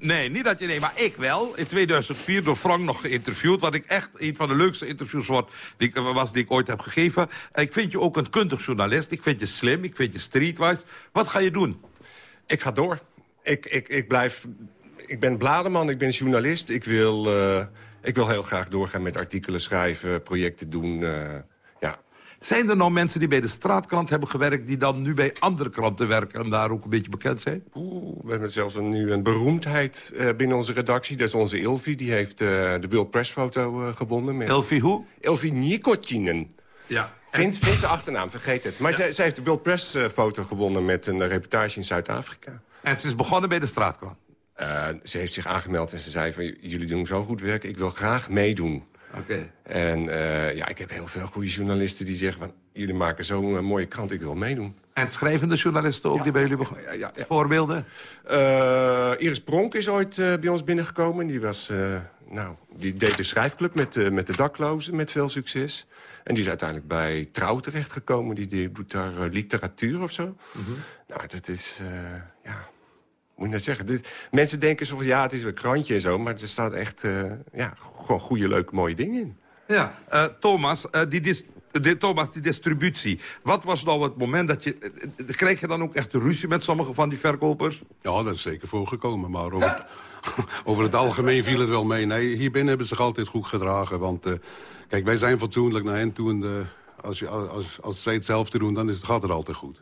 Nee, niet dat je... Nee, maar ik wel. In 2004 door Frank nog geïnterviewd. Wat ik echt een van de leukste interviews wordt, die, was die ik ooit heb gegeven. Ik vind je ook een kundig journalist. Ik vind je slim. Ik vind je streetwise. Wat ga je doen? Ik ga door. Ik, ik, ik blijf... Ik ben blademan, ik ben journalist. Ik wil, uh, ik wil heel graag doorgaan met artikelen schrijven, projecten doen... Uh, zijn er nou mensen die bij de straatkrant hebben gewerkt... die dan nu bij andere kranten werken en daar ook een beetje bekend zijn? Oeh, we hebben zelfs een, nu een beroemdheid uh, binnen onze redactie. Dat is onze Ilvi, die heeft uh, de World Press foto uh, gewonnen. Met... Ilvi hoe? Ilvi Nikotjinen. Ja. Vind zijn achternaam, vergeet het. Maar ja. zij, zij, heeft de World Press foto gewonnen met een reportage in Zuid-Afrika. En ze is begonnen bij de straatkrant? Eh, ze heeft zich aangemeld en ze zei van... jullie doen zo goed werk, ik wil graag meedoen. Oké. En eh, ja, ik heb heel veel goede journalisten die zeggen... van jullie maken zo'n eh, mooie krant, ik wil meedoen. En schrijvende journalisten ook die bij jullie begonnen? Ja, ja, ja. Voorbeelden? Eh, Iris Bronk is ooit bij ons binnengekomen. Die, was, nou, die deed de schrijfclub met, de met de daklozen met veel succes. En die is uiteindelijk bij Trouw terechtgekomen. Die, die doet daar literatuur of zo. Nou, dat is... ja, moet je nou zeggen. Dit, mensen denken soms, ja, het is een krantje en zo... maar er staat echt eh, ja, gewoon goede, leuke, mooie dingen in. Ja, eh, Thomas, eh, die dis- de, Thomas, die distributie. Wat was nou het moment dat je... krijg je dan ook echt ruzie met sommige van die verkopers? Ja, dat is zeker voorgekomen. Maar over, over het algemeen viel het wel mee. Nee, hier binnen hebben ze zich altijd goed gedragen. Want eh, kijk, wij zijn fatsoenlijk naar hen toe. En als, je, als, als zij hetzelfde doen, dan is het, gaat het altijd goed.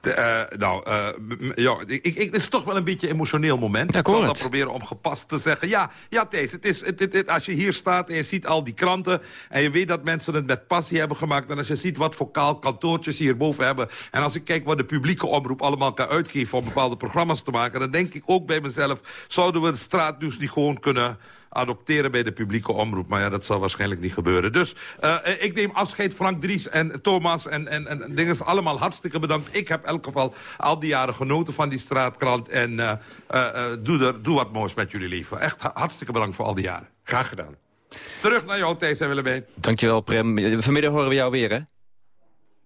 Eh, nou, eh, m- ja, ik, ik, het is toch wel een beetje een emotioneel moment. Ja, ik zal dat proberen om gepast te zeggen. Ja, ja Thijs, het is, het, het- het- als je hier staat en je ziet al die kranten... en je weet dat mensen het met passie hebben gemaakt... en als je ziet wat voor kaal kantoortjes hierboven hebben... en als ik kijk wat de publieke omroep allemaal kan uitgeven... om bepaalde programma's te maken... dan denk ik ook bij mezelf... zouden we de straatnieuws niet gewoon kunnen adopteren bij de publieke omroep. Maar ja, dat zal waarschijnlijk niet gebeuren. Dus eh, eh, ik neem afscheid Frank Dries en Thomas en, en, en dingen. Allemaal hartstikke bedankt. Ik heb in elk geval al die jaren genoten van die straatkrant. En eh, eh, eh, doe, er, doe wat moois met jullie leven. Echt ha- hartstikke bedankt voor al die jaren. Graag gedaan. Terug naar jou, Thijs en Willemijn. Dankjewel, Prem. Vanmiddag horen we jou weer, hè?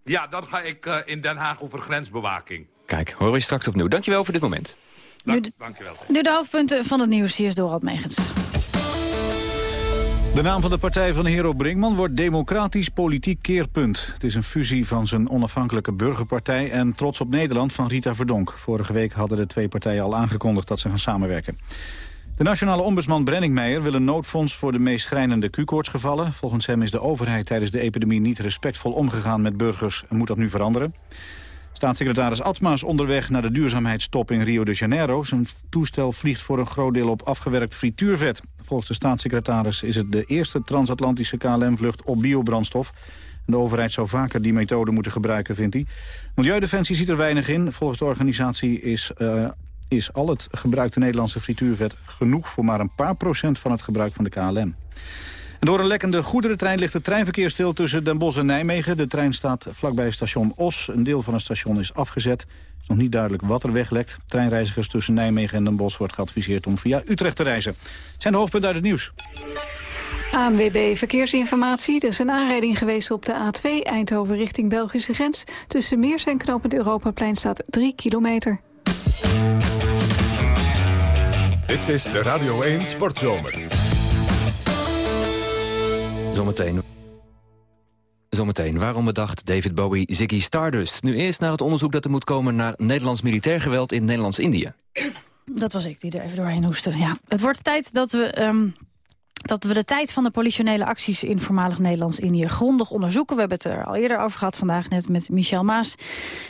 Ja, dan ga ik eh, in Den Haag over grensbewaking. Kijk, horen we je straks opnieuw. Dankjewel voor dit moment. Nu de, Dankjewel. nu de hoofdpunten van het nieuws. Hier is Dorald Megens. De naam van de partij van Hero Brinkman wordt Democratisch Politiek Keerpunt. Het is een fusie van zijn onafhankelijke burgerpartij en Trots op Nederland van Rita Verdonk. Vorige week hadden de twee partijen al aangekondigd dat ze gaan samenwerken. De nationale ombudsman Brenning Meijer wil een noodfonds voor de meest schrijnende Q-koortsgevallen. Volgens hem is de overheid tijdens de epidemie niet respectvol omgegaan met burgers en moet dat nu veranderen. Staatssecretaris Atsma is onderweg naar de duurzaamheidstop in Rio de Janeiro. Zijn toestel vliegt voor een groot deel op afgewerkt frituurvet. Volgens de staatssecretaris is het de eerste transatlantische KLM-vlucht op biobrandstof. De overheid zou vaker die methode moeten gebruiken, vindt hij. Milieudefensie ziet er weinig in. Volgens de organisatie is, eh, is al het gebruikte Nederlandse frituurvet genoeg... voor maar een paar procent van het gebruik van de KLM. En door een lekkende goederentrein ligt het treinverkeer stil tussen Den Bosch en Nijmegen. De trein staat vlakbij station Os. Een deel van het station is afgezet. Het is nog niet duidelijk wat er weglekt. Treinreizigers tussen Nijmegen en Den Bosch wordt geadviseerd om via Utrecht te reizen. Het zijn de hoofdpunten uit het nieuws. ANWB Verkeersinformatie. Er is een aanrijding geweest op de A2 Eindhoven richting Belgische grens. Tussen Meers en Knopend Europaplein staat 3 kilometer. Dit is de Radio 1 Sportzomer. Zometeen. Zometeen, waarom bedacht David Bowie Ziggy Stardust? Nu eerst naar het onderzoek dat er moet komen naar Nederlands militair geweld in Nederlands-Indië. Dat was ik die er even doorheen hoestte. Ja, het wordt tijd dat we... ehm, dat we de tijd van de politionele acties in voormalig Nederlands-Indië grondig onderzoeken. We hebben het er al eerder over gehad vandaag net met Michel Maas.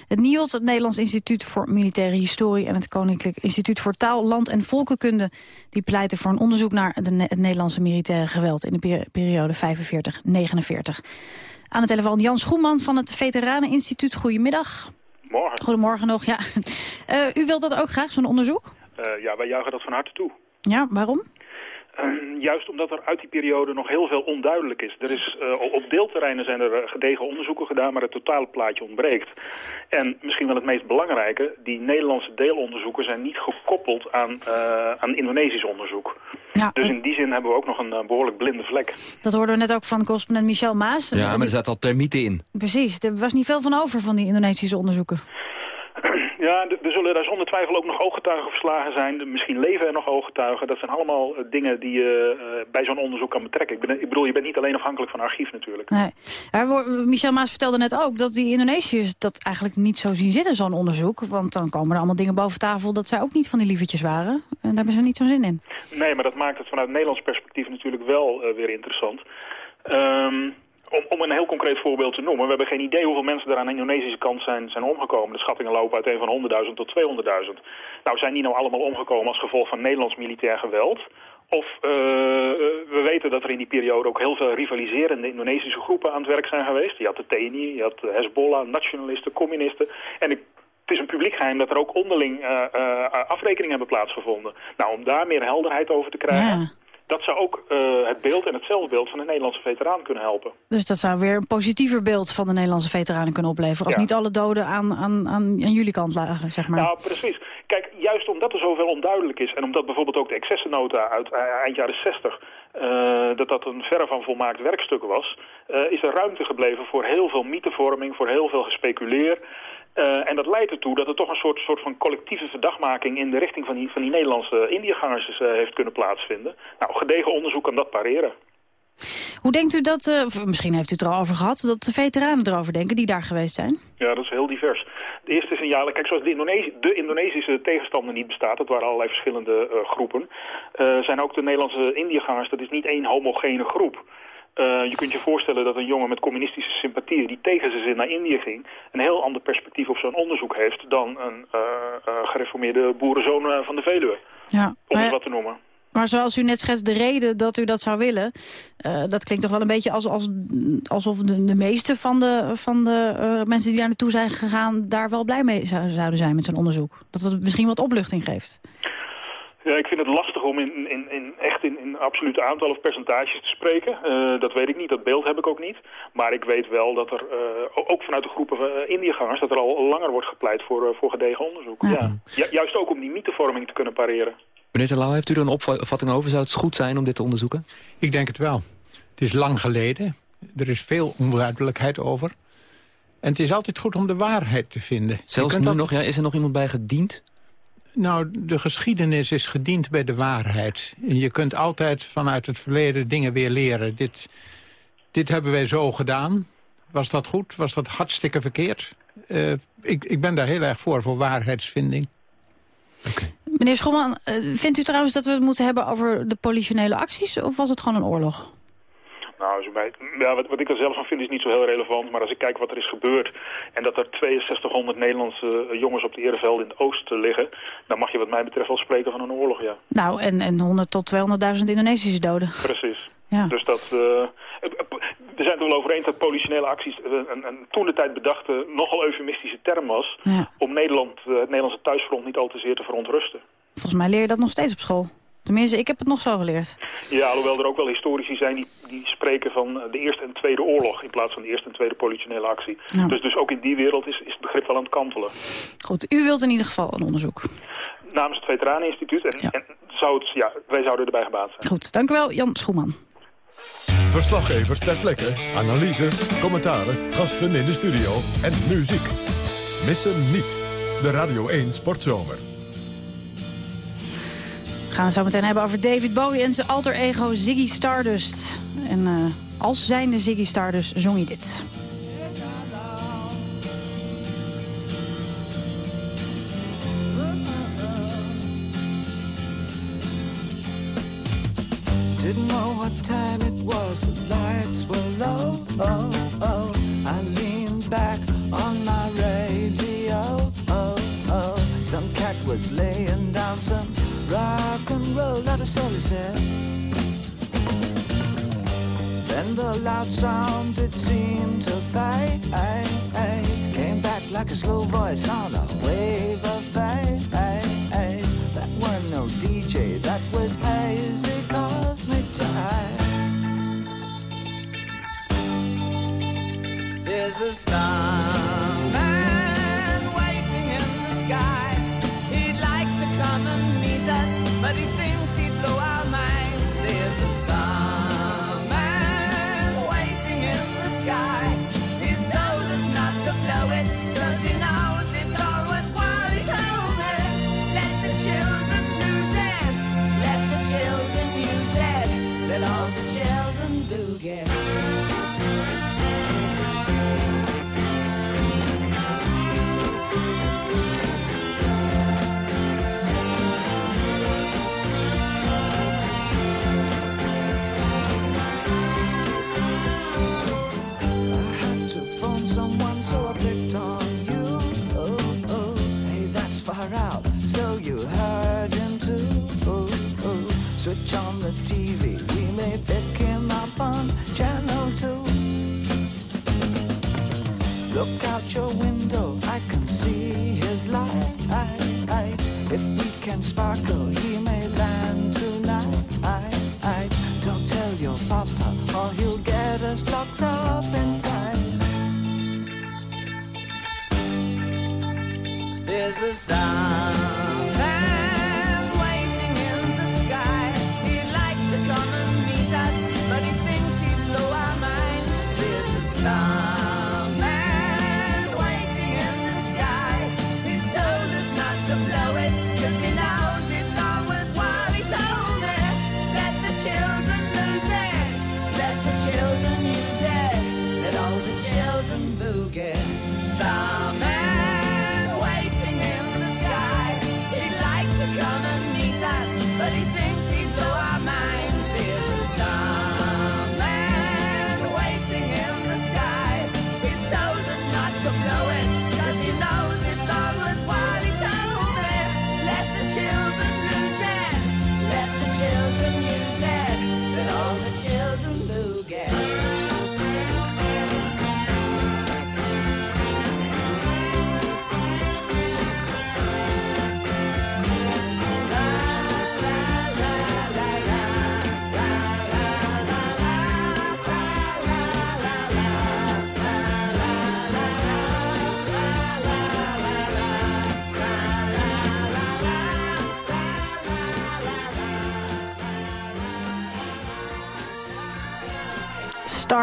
Het NIOD, het Nederlands Instituut voor Militaire Historie... en het Koninklijk Instituut voor Taal, Land en Volkenkunde... die pleiten voor een onderzoek naar de, het Nederlandse militaire geweld... in de peri- periode 45-49. Aan de telefoon Jan Schoeman van het Veteraneninstituut. Goedemiddag. Morgen. Goedemorgen nog, ja. Eh, u wilt dat ook graag, zo'n onderzoek? Eh, ja, wij juichen dat van harte toe. Ja, waarom? Eh, juist omdat er uit die periode nog heel veel onduidelijk is. Er is eh, op- deelterreinen zijn er eh, gedegen onderzoeken gedaan, maar het totale plaatje ontbreekt. En misschien wel het meest belangrijke, die Nederlandse deelonderzoeken zijn niet gekoppeld aan, eh, aan Indonesisch onderzoek. dus in die zin hebben we ook nog een eh, behoorlijk blinde vlek. Dat hoorden we net ook van correspondent Michel Maas. Ja, maar er zaten al termieten in. Precies, er was niet veel van over van die Indonesische onderzoeken. Ja, er zullen daar zonder twijfel ook nog ooggetuigenverslagen zijn. De- Misschien leven er nog ooggetuigen. Dat zijn allemaal eh, dingen die je eh, bij zo'n onderzoek kan betrekken. Ik, ben, ik bedoel, je bent niet alleen afhankelijk van archief natuurlijk. Nee. Ja, Michel Maas vertelde net ook dat die Indonesiërs dat eigenlijk niet zo zien zitten, zo'n onderzoek. Want dan komen er allemaal dingen boven tafel dat zij ook niet van die lievertjes waren. En daar hebben ze niet zo'n zin in. Nee, maar dat maakt het vanuit Nederlands perspectief natuurlijk wel eh, weer interessant. Ehm, om, om een heel concreet voorbeeld te noemen. We hebben geen idee hoeveel mensen er aan de Indonesische kant zijn, zijn omgekomen. De schattingen lopen uiteen van 100.000 tot 200.000. Nou, zijn die nou allemaal omgekomen als gevolg van Nederlands militair geweld? Of eh, we weten dat er in die periode ook heel veel rivaliserende Indonesische groepen aan het werk zijn geweest. Je had de TNI, je had de Hezbollah, nationalisten, communisten. En het is een publiek geheim dat er ook onderling uh, uh, afrekeningen hebben plaatsgevonden. Nou, om daar meer helderheid over te krijgen... dat zou ook uh, het beeld en het zelfbeeld van de Nederlandse veteraan kunnen helpen. Dus dat zou weer een positiever beeld van de Nederlandse veteranen kunnen opleveren... als Ja. niet alle doden aan, aan, aan, aan jullie kant lagen, zeg maar. Nou, precies. Kijk, juist omdat er zoveel onduidelijk is... en omdat bijvoorbeeld ook de excessennota uit eh, eind jaren 60... eh, dat dat een verre van volmaakt werkstuk was... eh, is er ruimte gebleven voor heel veel mythevorming... voor heel veel gespeculeer... Eh, en dat leidt ertoe dat er toch een soort, soort van collectieve verdagmaking... in de richting van die, van die Nederlandse Indiëgangers eh, heeft kunnen plaatsvinden. Nou, gedegen onderzoek kan dat pareren. Hoe denkt u dat, eh, of misschien heeft u het er al over gehad... dat de veteranen erover denken die daar geweest zijn? Ja, dat is heel divers. De eerste signalen, kijk, zoals de, Indonesi de Indonesische tegenstander niet bestaat, dat waren allerlei verschillende groepen, zijn ook de Nederlandse Indiëgangers, dat is niet één homogene groep. Eh, je kunt je voorstellen dat een jongen met communistische sympathieën die tegen zijn zin naar Indië ging, een heel ander perspectief op zo'n onderzoek heeft dan een eh, eh, gereformeerde boerenzoon van de Veluwe, Ja, om het wat te noemen. maar zoals u net schetst, de reden dat u dat zou willen... dat klinkt toch wel een beetje als, als, alsof de, de meeste van de, van de mensen die daar naartoe zijn gegaan... daar wel blij mee zou- zouden zijn met zo'n onderzoek. Dat het misschien wat opluchting geeft. Ja, ik vind het lastig om in, in, in echt in, in absolute aantal of percentages te spreken. Eh, dat weet ik niet, dat beeld heb ik ook niet. Maar ik weet wel dat er, eh, ook vanuit de groepen uh, Indiëgangers... dat er al langer wordt gepleit voor, voor gedegen onderzoek. Ja. Ju- juist ook om die mythevorming te kunnen pareren. Meneer Terlouw, heeft u er een opvatting over? Zou het goed zijn om dit te onderzoeken? Ik denk het wel. Het is lang geleden. Er is veel onduidelijkheid over. En het is altijd goed om de waarheid te vinden. Zelfs nu dat- nog, ja, is er nog iemand bij gediend? Nou, de geschiedenis is gediend bij de waarheid. En je kunt altijd vanuit het verleden dingen weer leren. Dit, dit hebben wij zo gedaan. Was dat goed? Was dat hartstikke verkeerd? Eh, ik, ik ben daar heel erg voor, voor waarheidsvinding. Meneer Schomman, eh, vindt u trouwens dat we het moeten hebben over de politionele acties... of was het gewoon een oorlog? Nou, zo bij, ja, wat, wat ik er zelf van vind is niet zo heel relevant. Maar als ik kijk wat er is gebeurd... en dat er 6200 Nederlandse eh, jongens op de Ereveld in het oosten liggen... dan mag je wat mij betreft wel spreken van een oorlog, ja. Nou, en, en 100 tot 200.000 Indonesische doden. Precies. Ja. Dus dat... eh, we zijn het er wel over eens dat politionele acties een, een toen de tijd bedachte, nogal eufemistische term was... Ja. om Nederland, het Nederlandse thuisfront niet al te zeer te verontrusten. Volgens mij leer je dat nog steeds op school. Tenminste, ik heb het nog zo geleerd. Ja, alhoewel er ook wel historici zijn die, die spreken van eh, de Eerste en Tweede Oorlog... in plaats van de Eerste en Tweede politionele actie. Ja. Dus, dus ook in die wereld is, is het begrip wel aan het kantelen. Goed, u wilt in ieder geval een onderzoek. Namens het Veteraneninstituut. En, en zou het, ja, wij zouden erbij gebaat zijn. Goed, dank u wel, Jan Schoeman. Verslaggevers ter plekke, analyses, commentaren, gasten in de studio en muziek. Missen niet de Radio 1 Sportzomer. We gaan het zo meteen hebben over David Bowie en zijn alter ego Ziggy Stardust. En eh, als zijnde Ziggy Stardust zong hij dit. A. Then the loud sound it seemed to fade. Came back like a slow voice on a wave of fate. That weren't no DJ, that was hazy cosmic jive. There's a starman you heard him too. Switch on the TV. We may pick him up on channel two. Look out your window,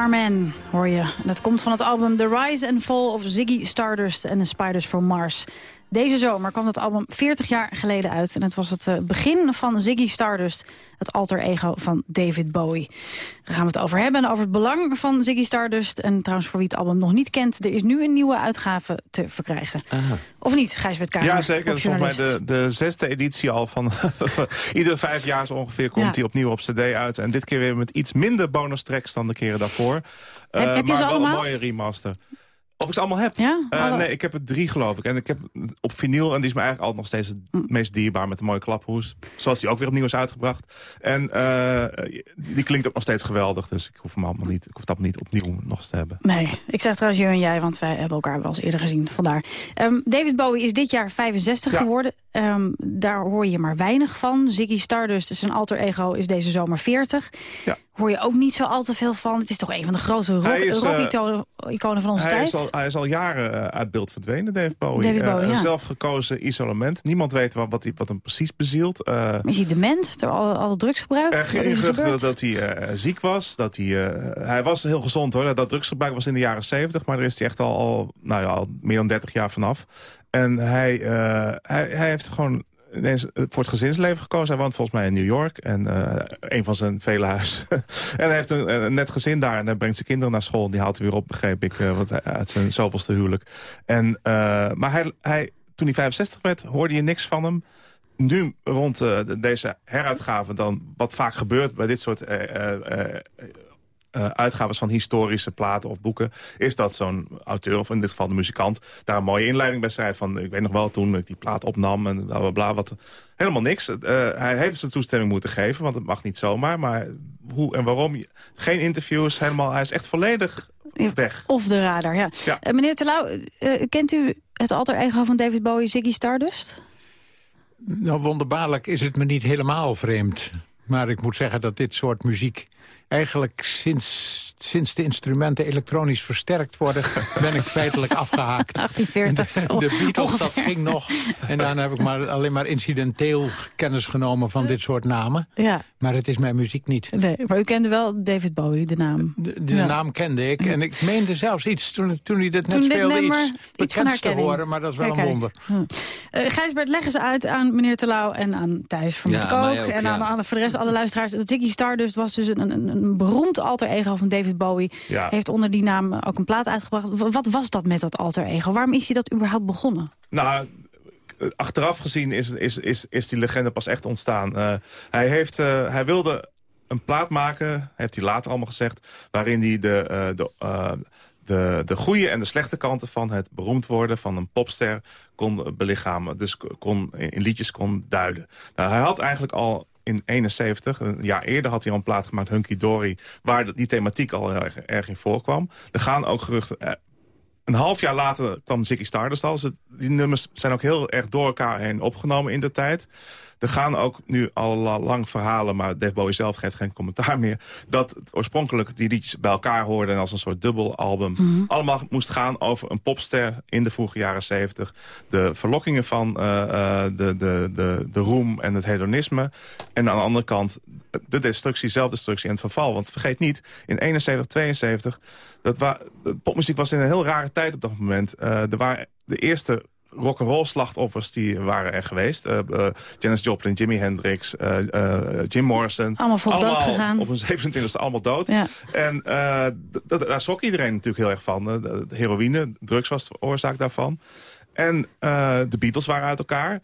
Starman, hoor je. Dat komt van het album The Rise and Fall of Ziggy Stardust and the Spiders from Mars. Deze zomer kwam het album 40 jaar geleden uit. En het was het eh, begin van Ziggy Stardust, het alter ego van David Bowie. Daar gaan we het over hebben en over het belang van Ziggy Stardust. En trouwens, voor wie het album nog niet kent... er is nu een nieuwe uitgave te verkrijgen. Of niet, Gijsbert Kamer? Ja, zeker. Dat is volgens mij de, de zesde editie al van... iedere vijf jaar zo ongeveer komt Ja. hij opnieuw op cd uit. En dit keer weer met iets minder bonus tracks dan de keren daarvoor. Eh, heb je maar wel allemaal? een mooie remaster. Of ik ze allemaal heb? Ja? Eh, nee, ik heb er drie geloof ik. En ik heb op vinyl, en die is me eigenlijk altijd nog steeds Mm. het meest dierbaar met een mooie klaphoes. Zoals die ook weer opnieuw is uitgebracht. En eh, die klinkt ook nog steeds geweldig. Dus ik hoef hem allemaal niet, ik hoef dat niet opnieuw nog eens te hebben. Nee, ik zeg trouwens je en jij, want wij hebben elkaar wel eens eerder gezien. Vandaar. Ehm, David Bowie is dit jaar 65 Ja. geworden. Ehm, daar hoor je maar weinig van. Ziggy Stardust, zijn alter ego, is deze zomer 40. Ja. Hoor je ook niet zo al te veel van. Het is toch een van de grootste rock- eh, rock-iconen van onze hij tijd. Is al, hij is al jaren eh, uit beeld verdwenen, David Bowie. David Eh, Bowie, ja. zelf gekozen isolement. Niemand weet wat, wat, hij- wat hem precies bezielt. Eh, Is hij dement door al, al drugsgebruik? er ging er geruchten dat, hij ziek was. Dat hij, hij was heel gezond hoor. Dat drugsgebruik was in de jaren 70. Maar daar is hij echt al, al, nou ja, al meer dan 30 jaar vanaf. En hij, hij, hij heeft gewoon ineens voor het gezinsleven gekozen. Hij woont volgens mij in New York. En eh, een van zijn vele huizen. en hij heeft een, net gezin daar. En hij brengt zijn kinderen naar school. Die haalt hij weer op, begreep ik. eh, wat uit zijn zoveelste huwelijk. En, eh, maar hij, hij, toen hij 65 werd, hoorde je niks van hem nu rond eh, de- deze heruitgave dan wat vaak gebeurt bij dit soort eh, eh, uitgaves van historische platen of boeken... is dat zo'n auteur, of in dit geval de muzikant... daar een mooie inleiding bij schrijft van... ik weet nog wel toen ik die plaat opnam en bla bla bla. Wat, helemaal niks. Eh, hij heeft zijn toestemming moeten geven, want het mag niet zomaar. Maar hoe en waarom? Geen interviews, helemaal. Hij is echt volledig weg. Of de radar, ja. Ja. Eh, meneer Terlouw, kent u het alter ego van David Bowie, Ziggy Stardust? Nou, wonderbaarlijk is het me niet helemaal vreemd. Maar ik moet zeggen dat dit soort muziek eigenlijk sinds, sinds de instrumenten elektronisch versterkt worden... ben ik feitelijk afgehaakt. 1840. De, de Beatles, dat ging nog. En daarna heb ik maar, alleen maar incidenteel kennis genomen van dit soort namen. Ja. Maar het is mijn muziek niet. Nee, maar u kende wel David Bowie, de naam. De, de Ja. naam kende ik. En ik meende zelfs iets, toen, toen hij dit net Toen dit speelde, nummer, iets, iets van bekends te horen. Maar dat is wel een wonder. Hm. Eh, Gijsbert, leg eens uit aan meneer Terlouw en aan Thijs vermoed Ja, en ja. aan, aan voor de rest alle luisteraars. Dat Ziggy Stardust was dus een, een, een beroemd alter ego van David Bowie. Ja. Heeft onder die naam ook een plaat uitgebracht. Wat was dat met dat alter ego? Waarom is hij dat überhaupt begonnen? Nou, achteraf gezien is, is, is, is die legende pas echt ontstaan. Eh, hij, heeft, eh, hij wilde een plaat maken, heeft hij later allemaal gezegd... waarin hij de, eh, de, de, de goede en de slechte kanten van het beroemd worden... van een popster kon belichamen. Dus kon, in liedjes kon duiden. Nou, hij had eigenlijk al in 71, een jaar eerder had hij al een plaat gemaakt, Hunky Dory... waar die thematiek al erg, erg in voorkwam. Er gaan ook geruchten... eh, een half jaar later kwam Ziggy Stardust al. Die nummers zijn ook heel erg door elkaar heen opgenomen in de tijd. Er gaan ook nu al lang verhalen, maar Dave Bowie zelf geeft geen commentaar meer... dat het oorspronkelijk die liedjes bij elkaar hoorden als een soort dubbelalbum. Mhm. Allemaal moest gaan over een popster in de vroege jaren zeventig. De verlokkingen van eh, de, de, de, de roem en het hedonisme. En aan de andere kant de destructie, zelfdestructie en het verval. Want vergeet niet, in 71, 72... Dat wa popmuziek was in een heel rare tijd op dat moment. Eh, er waren de eerste rock'n'roll slachtoffers die waren er geweest. Uh, uh, Janis Joplin, Jimi Hendrix, uh, Jim Morrison. Allemaal voor dood gegaan. Op hun 27e allemaal dood. Ja. En daar schrok iedereen natuurlijk heel erg van. De heroïne, drugs was de oorzaak daarvan. En de Beatles waren uit elkaar.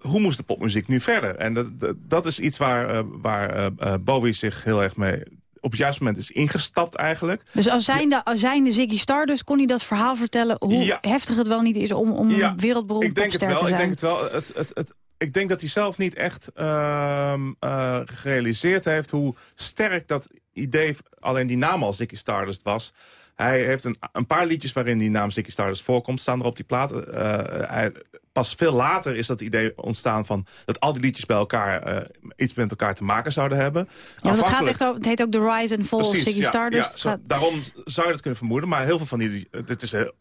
Hoe moest de popmuziek nu verder? En dat, dat is iets waar, waar Bowie zich heel erg mee op het juiste moment is ingestapt eigenlijk. Dus als zijnde, als zijnde Ziggy Stardust kon hij dat verhaal vertellen... hoe Ja. heftig het wel niet is om, om Ja, wereldberoemd ik denk het wel. te Ik zijn. denk het wel. Het, het, het, ik denk dat hij zelf niet echt ehm, eh, gerealiseerd heeft hoe sterk dat idee, alleen die naam al Ziggy Stardust was. Hij heeft een, een paar liedjes waarin die naam Ziggy Stardust voorkomt, staan er op die plaat. Eh, hij, pas veel later is dat idee ontstaan van dat al die liedjes bij elkaar eh, iets met elkaar te maken zouden hebben. Ja, want het, gaat echt over, het heet ook The Rise and Fall of Ziggy ja, Stardust. ja, Het zo- daarom zou je dat kunnen vermoeden. Maar heel veel van die... Dit is, heel-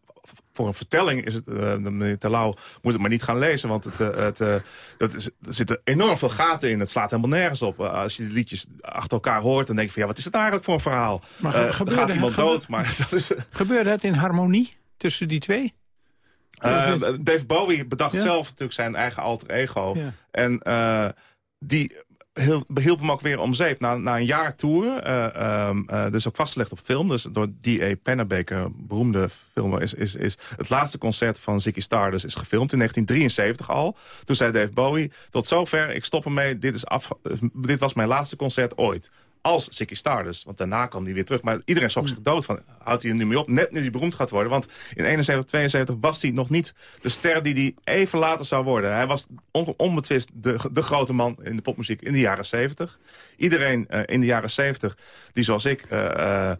voor een vertelling is het... eh, de meneer Terlouw moet het maar niet gaan lezen. Want het, eh, het, eh, dat is, er zitten enorm veel gaten in. Het slaat helemaal nergens op. Als je die liedjes achter elkaar hoort, dan denk je van... ja, wat is het eigenlijk voor een verhaal? Maar ge- gebeurde- gaat iemand gebe- dood, maar dat is... Gebeurde het in harmonie tussen die twee? Dus- Dave Bowie bedacht Ja. zelf natuurlijk zijn eigen alter ego. Ja. En die heel, hielp hem ook weer om zeep. Na, na een jaar toeren, eh ehm, eh, is ook vastgelegd op film... dus door D.A. Pennebaker, een beroemde filmer... Is, is, is het laatste concert van Ziggy Stardust is gefilmd in 1973 al. Toen zei Dave Bowie, tot zover, ik stop ermee. Dit, is af, dit was mijn laatste concert ooit als Ziggy Stardust. Want daarna kwam hij weer terug. Maar iedereen schrok zich dood van, houdt hij er nu mee op? Net nu hij beroemd gaat worden. Want in 71, 72 was hij nog niet de ster die hij even later zou worden. Hij was on, onbetwist de, de grote man in de popmuziek in de jaren 70. Iedereen eh, in de jaren 70, die zoals ik... eh,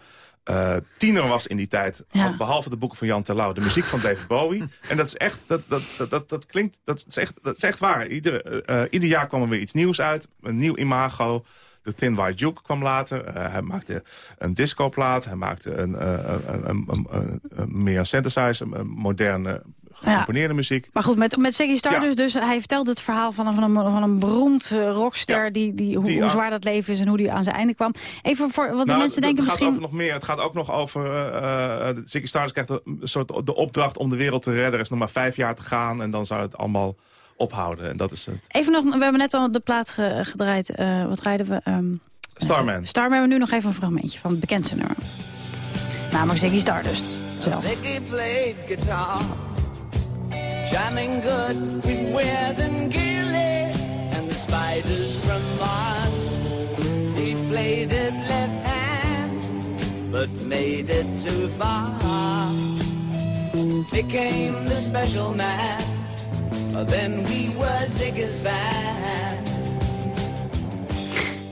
eh, tiener was in die tijd, Ja. behalve de boeken van Jan Terlouw, de muziek van David Bowie. En dat is echt, dat, dat, dat, dat, dat klinkt, dat is echt, dat is echt waar. Ieder, ieder jaar kwam er weer iets nieuws uit, een nieuw imago. De Thin White Duke kwam later. Eh, hij maakte een discoplaat. Hij maakte een, eh, een, een, een, een- een meer een synthesizer, een moderne gecomponeerde muziek. Maar goed, met, met Ziggy Stardust dus, hij vertelt het verhaal van een, van een, van een beroemd eh, rockster... Die, die, hoe, Die, hoe ah. zwaar dat leven is en hoe die aan zijn einde kwam. Even voor wat de Nou, mensen denken het gaat misschien... over nog meer. Het gaat ook nog over... eh, Ziggy Stardust krijgt een soort de opdracht om de wereld te redden. Er is nog maar vijf jaar te gaan en dan zou het allemaal ophouden. En dat is het. Even nog, we hebben net al de plaat ge- gedraaid. eh, wat rijden we? ehm Starman. Starman hebben we nu nog even een fragmentje van het bekendste nummer. Namelijk Ziggy Stardust zelf. Ziggy played guitar, jamming good with Weird and Gilly and the spiders from Mars. He played it left hand, but made it too far. Became the special man, then we were band.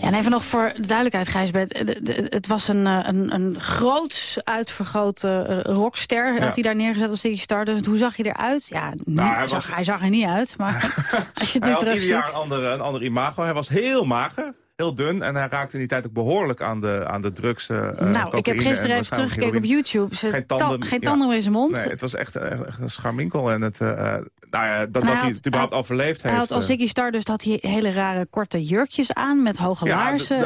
Ja, en even nog voor de duidelijkheid, Gijsbert. De- Het was een, eh, een, een groots uitvergrote eh, rockster. Ja. Had hij daar neergezet als Ziggy Stardust. Hoe zag hij eruit? Ja, Nou, hij zag, was- hij zag er niet uit. Maar als je het Hij nu had terug ieder jaar een ziet... ander, een ander imago. Hij was heel mager, heel dun. En hij raakte in die tijd ook behoorlijk aan de, aan de drugs. eh, Nou, ik heb gisteren even teruggekeken op. YouTube. Ze Geen ta- tanden, geen ja. tanden meer in zijn mond. Nee, het was echt, echt, echt een scharminkel. En het, eh, eh, nou ja, dat, dat hij hij had- het überhaupt overleefd Hij heeft. had als eh. Ziggy Stardust had hij hele rare korte jurkjes aan... met hoge Ja, laarzen.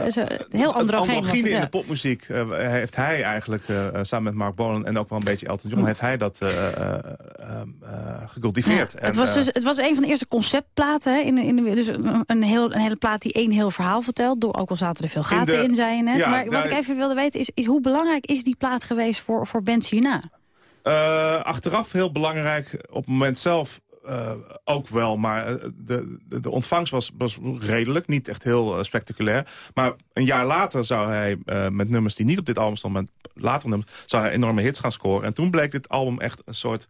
heel androgeen was androgyne in de popmuziek eh, heeft hij eigenlijk, eh, samen met Mark Bolan en ook wel een beetje Elton John, heeft hij dat eh, eh, eh, eh, gecultiveerd. Ja, het, was dus, het was een van de eerste conceptplaten. Hè, in, in de, dus een, heel, een hele plaat die één heel verhaal vertelt. Door, ook al zaten er veel In gaten de- in, zei je net. ja, maar wat nou, ik even wilde weten is, is... hoe belangrijk is die plaat geweest voor, voor bands hierna? Achteraf heel belangrijk. Op het moment zelf eh, ook wel. Maar eh, de, de, ontvangst was, was redelijk. Niet echt heel eh, spectaculair. Maar een jaar later zou hij met nummers die niet op dit album stonden... maar later nummers, zou hij enorme hits gaan scoren. En toen bleek dit album echt een soort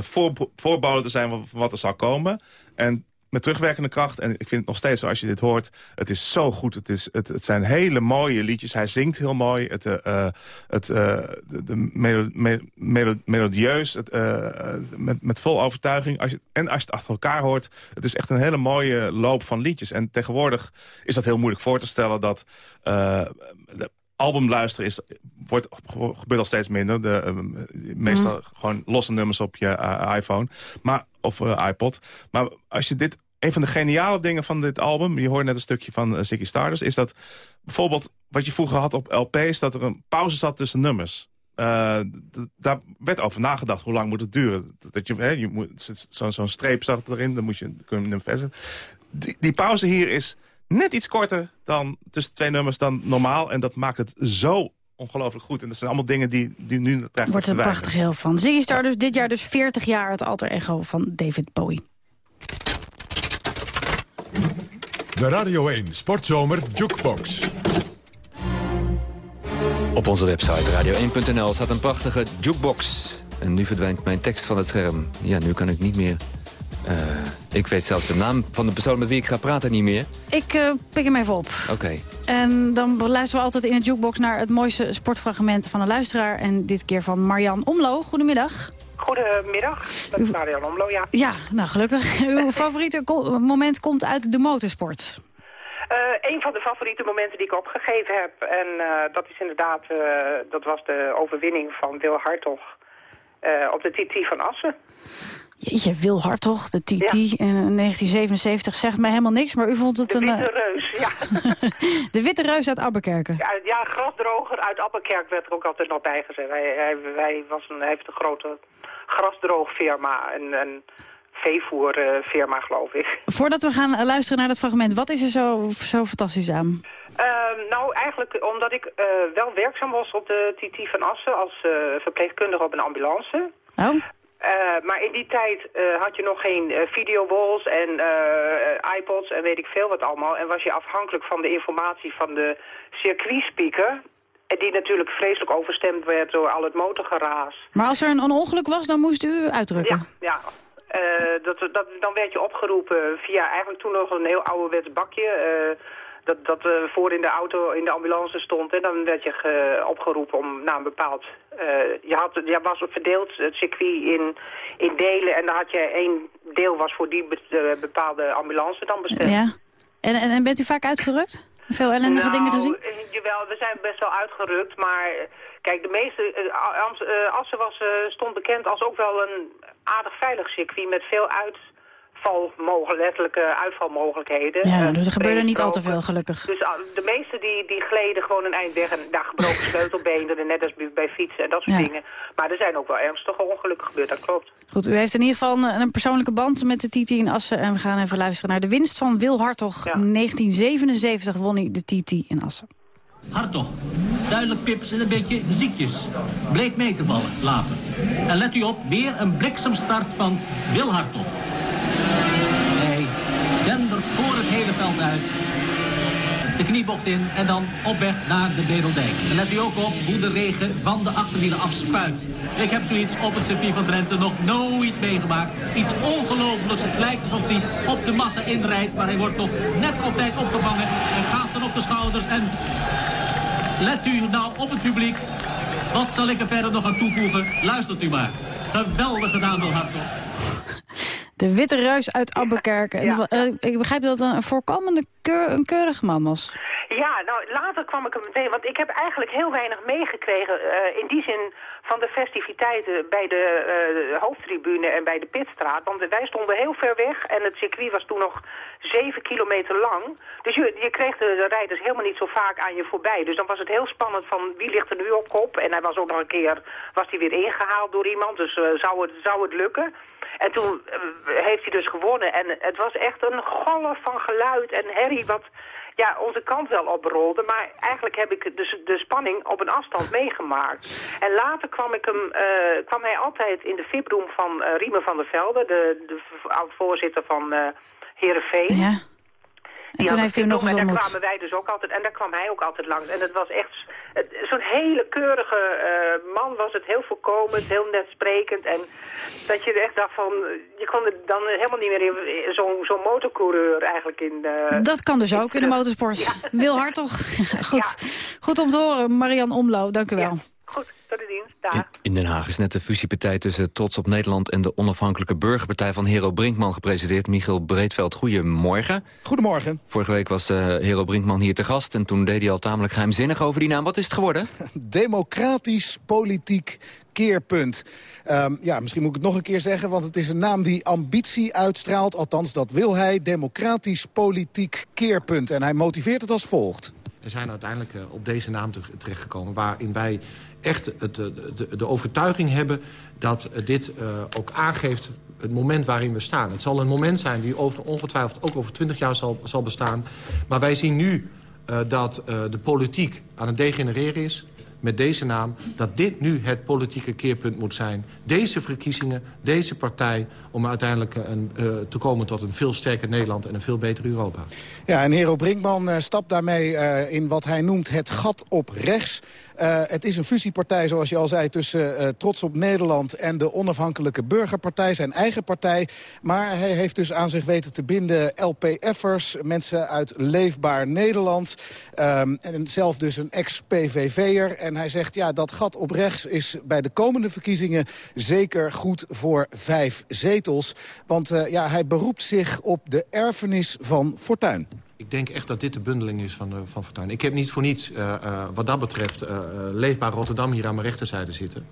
voor, voorbode te zijn van wat er zou komen. En met terugwerkende kracht. En ik vind het nog steeds, als je dit hoort, het is zo goed. Het, is, het, het zijn hele mooie liedjes. Hij zingt heel mooi. Het, uh, het, uh, de, de melo, melo, melodieus, het, uh, met, met vol overtuiging. Als je, en als je het achter elkaar hoort, het is echt een hele mooie loop van liedjes. En tegenwoordig is dat heel moeilijk voor te stellen dat... De, album luisteren is, wordt, gebeurt al steeds minder. De, meestal mm. gewoon losse nummers op je iPhone. Maar of uh, iPod. Maar als je dit... Een van de geniale dingen van dit album... je hoort net een stukje van uh, Ziggy Stardust... is dat bijvoorbeeld wat je vroeger had op LP's... dat er een pauze zat tussen nummers. Uh, daar werd over nagedacht, hoe lang moet het duren. Dat je, hè, je moet zo'n zo streep zat erin, dan moet je, kun je hem versen. Die, die pauze hier is net iets korter dan tussen twee nummers dan normaal. En dat maakt het zo ongelooflijk goed. En dat zijn allemaal dingen die, die nu Er Wordt een prachtig heel van. Ziggy Star dus dit jaar dus 40 jaar het alter ego van David Bowie. De Radio 1 Sportzomer Jukebox. Op onze website radio1.nl staat een prachtige jukebox. En nu verdwijnt mijn tekst van het scherm. Ja, nu kan ik niet meer uh, ik weet zelfs de naam van de persoon met wie ik ga praten niet meer. Ik uh, pik hem even op. Oké. En dan luisteren we altijd in het jukebox naar het mooiste sportfragment van een luisteraar. En dit keer van Marian Omlo. Goedemiddag. Goedemiddag, dat is Marian Omlo, ja. Ja, nou gelukkig. Uw favoriete moment komt uit de motorsport. Uh, een van de favoriete momenten die ik opgegeven heb. En dat is inderdaad, dat was de overwinning van Wil Hartog op de TT van Assen. Jeetje, Wil Hartog, de TT in 1977, zegt mij helemaal niks, maar u vond het de een... De witte eh, reus, ja. de witte reus uit Abbekerken. Ja, ja, grasdroger uit Abbekerk werd er ook altijd nog bij gezet. Hij, hij, hij, was een, hij heeft een grote grasdroogfirma en een veevoerfirma, geloof ik. Voordat we gaan luisteren naar dat fragment, wat is er zo, zo fantastisch aan? Uh, nou, eigenlijk omdat ik uh, wel werkzaam was op de TT van Assen als uh, verpleegkundige op een ambulance. Oh. Maar in die tijd had je nog geen videowalls en iPods en weet ik veel wat allemaal. En was je afhankelijk van de informatie van de circuitspeaker. Die natuurlijk vreselijk overstemd werd door al het motorgeraas. Maar als er een, ongeluk was, dan moest u uitdrukken? Ja, ja. dat, dat, dan werd je opgeroepen via eigenlijk toen nog een heel ouderwets bakje dat, dat uh, voor in de auto, in de ambulance stond. En dan werd je opgeroepen om naar een bepaald... Je, had, je was verdeeld, het circuit, in, in delen. En dan had je één deel was voor die be, bepaalde ambulance dan bestemd. Ja. En, en, en, bent u vaak uitgerukt? Veel ellendige nou, dingen gezien? Jawel, we zijn best wel uitgerukt. Maar kijk, de meeste... Assen was, stond bekend als ook wel een aardig veilig circuit met veel uit letterlijke uitvalmogelijkheden. Ja, dus er gebeurde niet al te veel, gelukkig. Dus ah, de meesten die, die gleden gewoon een eind weg en daar gebroken sleutelbenen, net als bij fietsen en dat soort dingen. Maar er zijn ook wel ernstige ongelukken gebeurd, dat klopt. Goed, u heeft in ieder geval een, een persoonlijke band met de TT in Assen. En we gaan even luisteren naar de winst van Wil Hartog. Ja. 1977 won hij de TT in Assen. Hartog. Duidelijk pips en een beetje ziekjes. Bleek mee te vallen later. En let u op, weer een bliksemstart van Wil Hartog De kniebocht in en dan op weg naar de Bedeldijk. En let u ook op hoe de regen van de achterwielen afspuit. Ik heb zoiets op het circuit van Drenthe nog nooit meegemaakt. Iets ongelooflijks. Het lijkt alsof hij op de massa inrijdt. Maar hij wordt nog net op tijd opgevangen. En gaat dan op de schouders. En let u nou op het publiek. Wat zal ik er verder nog aan toevoegen? Luistert u maar. Geweldig gedaan door Hartog. De witte reus uit Abbekerken. Eh, ik begrijp dat het een voorkomende keur, een keurige man was. Ja, nou later kwam ik er meteen, want ik heb eigenlijk heel weinig meegekregen uh, in die zin van de festiviteiten bij de uh, hoofdtribune en bij de Pitstraat. Want wij stonden heel ver weg en het circuit was toen nog zeven kilometer lang. Dus je, je kreeg de, rijders helemaal niet zo vaak aan je voorbij. Dus dan was het heel spannend van wie ligt er nu op kop. En hij was ook nog een keer, was hij weer ingehaald door iemand, dus uh, zou, het, zou het lukken. En toen uh, heeft hij dus gewonnen. En het was echt een golf van geluid en herrie wat ja, onze kant wel oprolde. Maar eigenlijk heb ik dus de spanning op een afstand meegemaakt. En later kwam, ik hem, uh, kwam hij altijd in de VIP-room van uh, Riemen van der Velde, de, de voorzitter van uh, Heerenveen. Ja. Toen had heeft u nog eens En daar kwamen wij dus ook altijd, en daar kwam hij ook altijd langs. En het was echt zo'n hele keurige eh, man was het, heel voorkomend, heel net sprekend. En dat je er echt dacht van, je kon er dan helemaal niet meer in, zo'n zo'n motorcoureur eigenlijk in. eh, Dat kan dus ook in de motorsport. Wil Hartog. Goed. Goed om te horen, Marian Omlo. Dank u wel. In Den Haag is net de fusiepartij tussen Trots op Nederland... en de onafhankelijke burgerpartij van Hero Brinkman gepresenteerd. Michiel Breedveld, goedemorgen. Goedemorgen. Vorige week was eh, Hero Brinkman hier te gast... en toen deed hij al tamelijk geheimzinnig over die naam. Wat is het geworden? Democratisch politiek keerpunt. Ehm, ja, misschien moet ik het nog een keer zeggen, want het is een naam die ambitie uitstraalt. Althans, dat wil hij. Democratisch politiek keerpunt. En hij motiveert het als volgt. We zijn uiteindelijk eh, op deze naam te- terechtgekomen... waarin wij echt het, eh, de, de overtuiging hebben dat eh, dit eh, ook aangeeft het moment waarin we staan. Het zal een moment zijn die over, ongetwijfeld ook over twintig jaar zal, zal bestaan. Maar wij zien nu dat de politiek aan het degenereren is met deze naam... dat dit nu het politieke keerpunt moet zijn. Deze verkiezingen, deze partij... om uiteindelijk eh, een, eh, te komen tot een veel sterker Nederland... en een veel beter Europa. Ja, en Hero Brinkman eh, stapt daarmee in wat hij noemt het gat op rechts. Het is een fusiepartij, zoals je al zei, tussen Trots op Nederland... en de onafhankelijke burgerpartij, zijn eigen partij. Maar hij heeft dus aan zich weten te binden LPF'ers, mensen uit Leefbaar Nederland... ehm, en zelf dus een ex-PVV'er. En hij zegt, ja, dat gat op rechts is bij de komende verkiezingen... zeker goed voor vijf zetels. Want eh, ja, hij beroept zich op de erfenis van Fortuyn. Ik denk echt dat dit de bundeling is van, uh, van Fortuyn. Ik heb niet voor niets, uh, wat dat betreft, Leefbaar Rotterdam hier aan mijn rechterzijde zitten.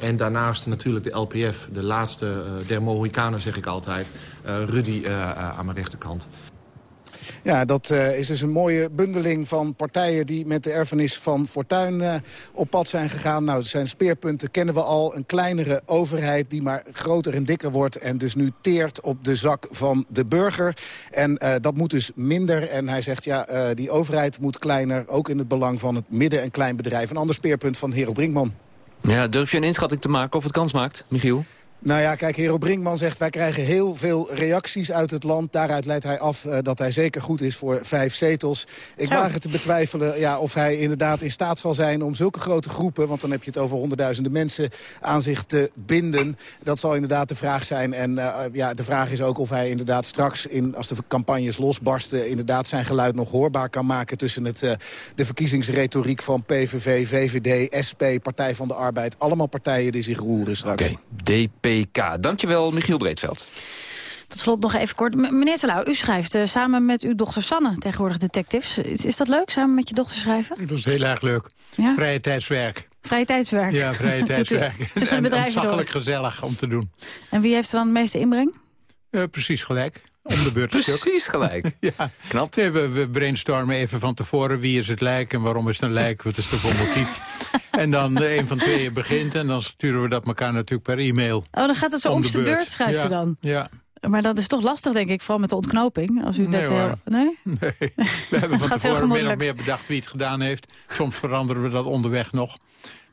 En daarnaast natuurlijk de LPF, de laatste uh, der zeg ik altijd. Uh, Rudy aan mijn rechterkant. Ja, dat uh, is dus een mooie bundeling van partijen die met de erfenis van Fortuyn uh, op pad zijn gegaan. Nou, zijn speerpunten kennen we al. Een kleinere overheid die maar groter en dikker wordt en dus nu teert op de zak van de burger. En uh, dat moet dus minder. En hij zegt, ja, die overheid moet kleiner, ook in het belang van het midden- en kleinbedrijf. Een ander speerpunt van Hero Brinkman. Ja, durf je een inschatting te maken of het kans maakt, Michiel? Nou ja, kijk, Hero Brinkman zegt... wij krijgen heel veel reacties uit het land. Daaruit leidt hij af uh, dat hij zeker goed is voor vijf zetels. Ik Zo. waag het te betwijfelen ja, of hij inderdaad in staat zal zijn... om zulke grote groepen, want dan heb je het over honderdduizenden mensen... aan zich te binden. Dat zal inderdaad de vraag zijn. En uh, ja, de vraag is ook of hij inderdaad straks, in, als de campagnes losbarsten... inderdaad zijn geluid nog hoorbaar kan maken... tussen het, uh, de verkiezingsretoriek van PVV, VVD, SP, Partij van de Arbeid. Allemaal partijen die zich roeren straks. Oké, okay. DP. PK. Dankjewel, Michiel Breedveld. Tot slot nog even kort. M meneer Terlouw, u schrijft uh, samen met uw dochter Sanne tegenwoordig detectives. Is, is, dat leuk, samen met je dochter schrijven? Dat is heel erg leuk. Ja? Vrije tijdswerk. Vrije tijdswerk? Ja, vrije tijdswerk. Tussen de bedrijven door. gezellig om te doen. En wie heeft er dan de meeste inbreng? Uh, precies gelijk. Om de beurt Precies gelijk. ja. Knap. Nee, we, we, brainstormen even van tevoren. Wie is het lijk en waarom is het een lijk? Wat is er voor motief? en dan uh, een van tweeën begint. En dan sturen we dat elkaar natuurlijk per e-mail. Oh, dan gaat het zo om, om de beurt, beurt schrijft ja. ze dan? Ja. Maar dat is toch lastig, denk ik, vooral met de ontknoping. Als u nee, dat heel... Nee? nee? We hebben van tevoren min of meer bedacht wie het gedaan heeft. Soms veranderen we dat onderweg nog.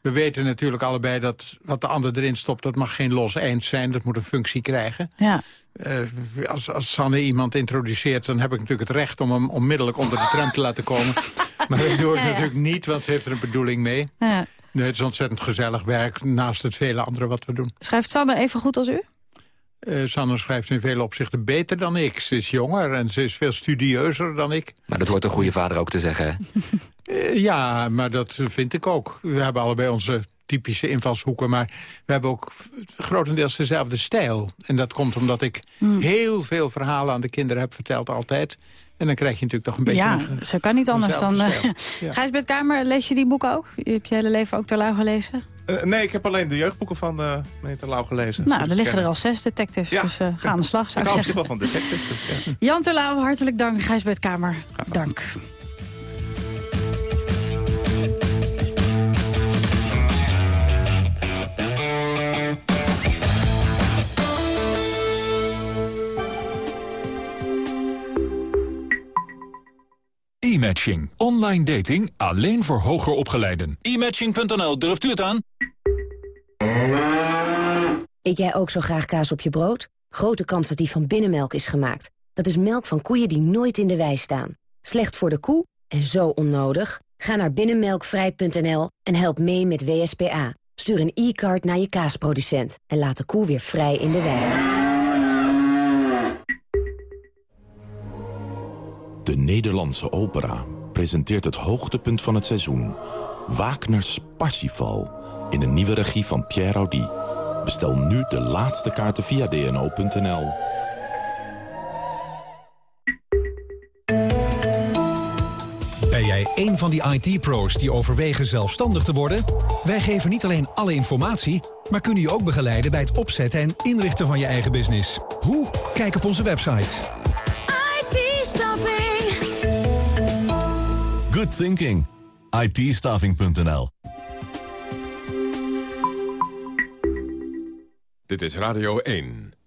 We weten natuurlijk allebei dat wat de ander erin stopt... dat mag geen los eind zijn, dat moet een functie krijgen. Ja. Uh, als, als Sanne iemand introduceert... dan heb ik natuurlijk het recht om hem onmiddellijk onder de tram te laten komen. Maar dat doe ik ja, natuurlijk niet, want ze heeft er een bedoeling mee. Ja. Nee, het is ontzettend gezellig werk, naast het vele andere wat we doen. Schrijft Sanne even goed als u? Uh, Sanne schrijft in vele opzichten beter dan ik. Ze is jonger en ze is veel studieuzer dan ik. Maar dat hoort een goede vader ook te zeggen, hè? uh, ja, maar dat vind ik ook. We hebben allebei onze typische invalshoeken. Maar we hebben ook grotendeels dezelfde stijl. En dat komt omdat ik mm. heel veel verhalen aan de kinderen heb verteld altijd. En dan krijg je natuurlijk toch een beetje... Ja, een, ze kan niet anders dan... Uh, ja. Gijsbert Kamer, lees je die boeken ook? Je hebt je hele leven ook Terlouw gelezen? Uh, nee, ik heb alleen de jeugdboeken van uh, meneer Terlouw gelezen. Nou, er liggen er al zes detectives, ja. dus uh, ga aan de slag, zou ik, ik ik zeggen. wel van detectives. Dus, ja. Jan Terlouw, hartelijk dank. Gijsbert Kamer, dank. E-matching. Online dating alleen voor hoger opgeleiden. E-matching.nl, durft u het aan? Eet jij ook zo graag kaas op je brood? Grote kans dat die van binnenmelk is gemaakt. Dat is melk van koeien die nooit in de wei staan. Slecht voor de koe en zo onnodig? Ga naar binnenmelkvrij.nl en help mee met WSPA. Stuur een e-card naar je kaasproducent en laat de koe weer vrij in de wei. De Nederlandse opera presenteert het hoogtepunt van het seizoen. Wagner's Parsifal in een nieuwe regie van Pierre Audi. Bestel nu de laatste kaarten via dno.nl. Ben jij een van die IT-pro's die overwegen zelfstandig te worden? Wij geven niet alleen alle informatie, maar kunnen je ook begeleiden bij het opzetten en inrichten van je eigen business. Hoe? Kijk op onze website. IT-staffing. Good thinking. it Dit is Radio 1.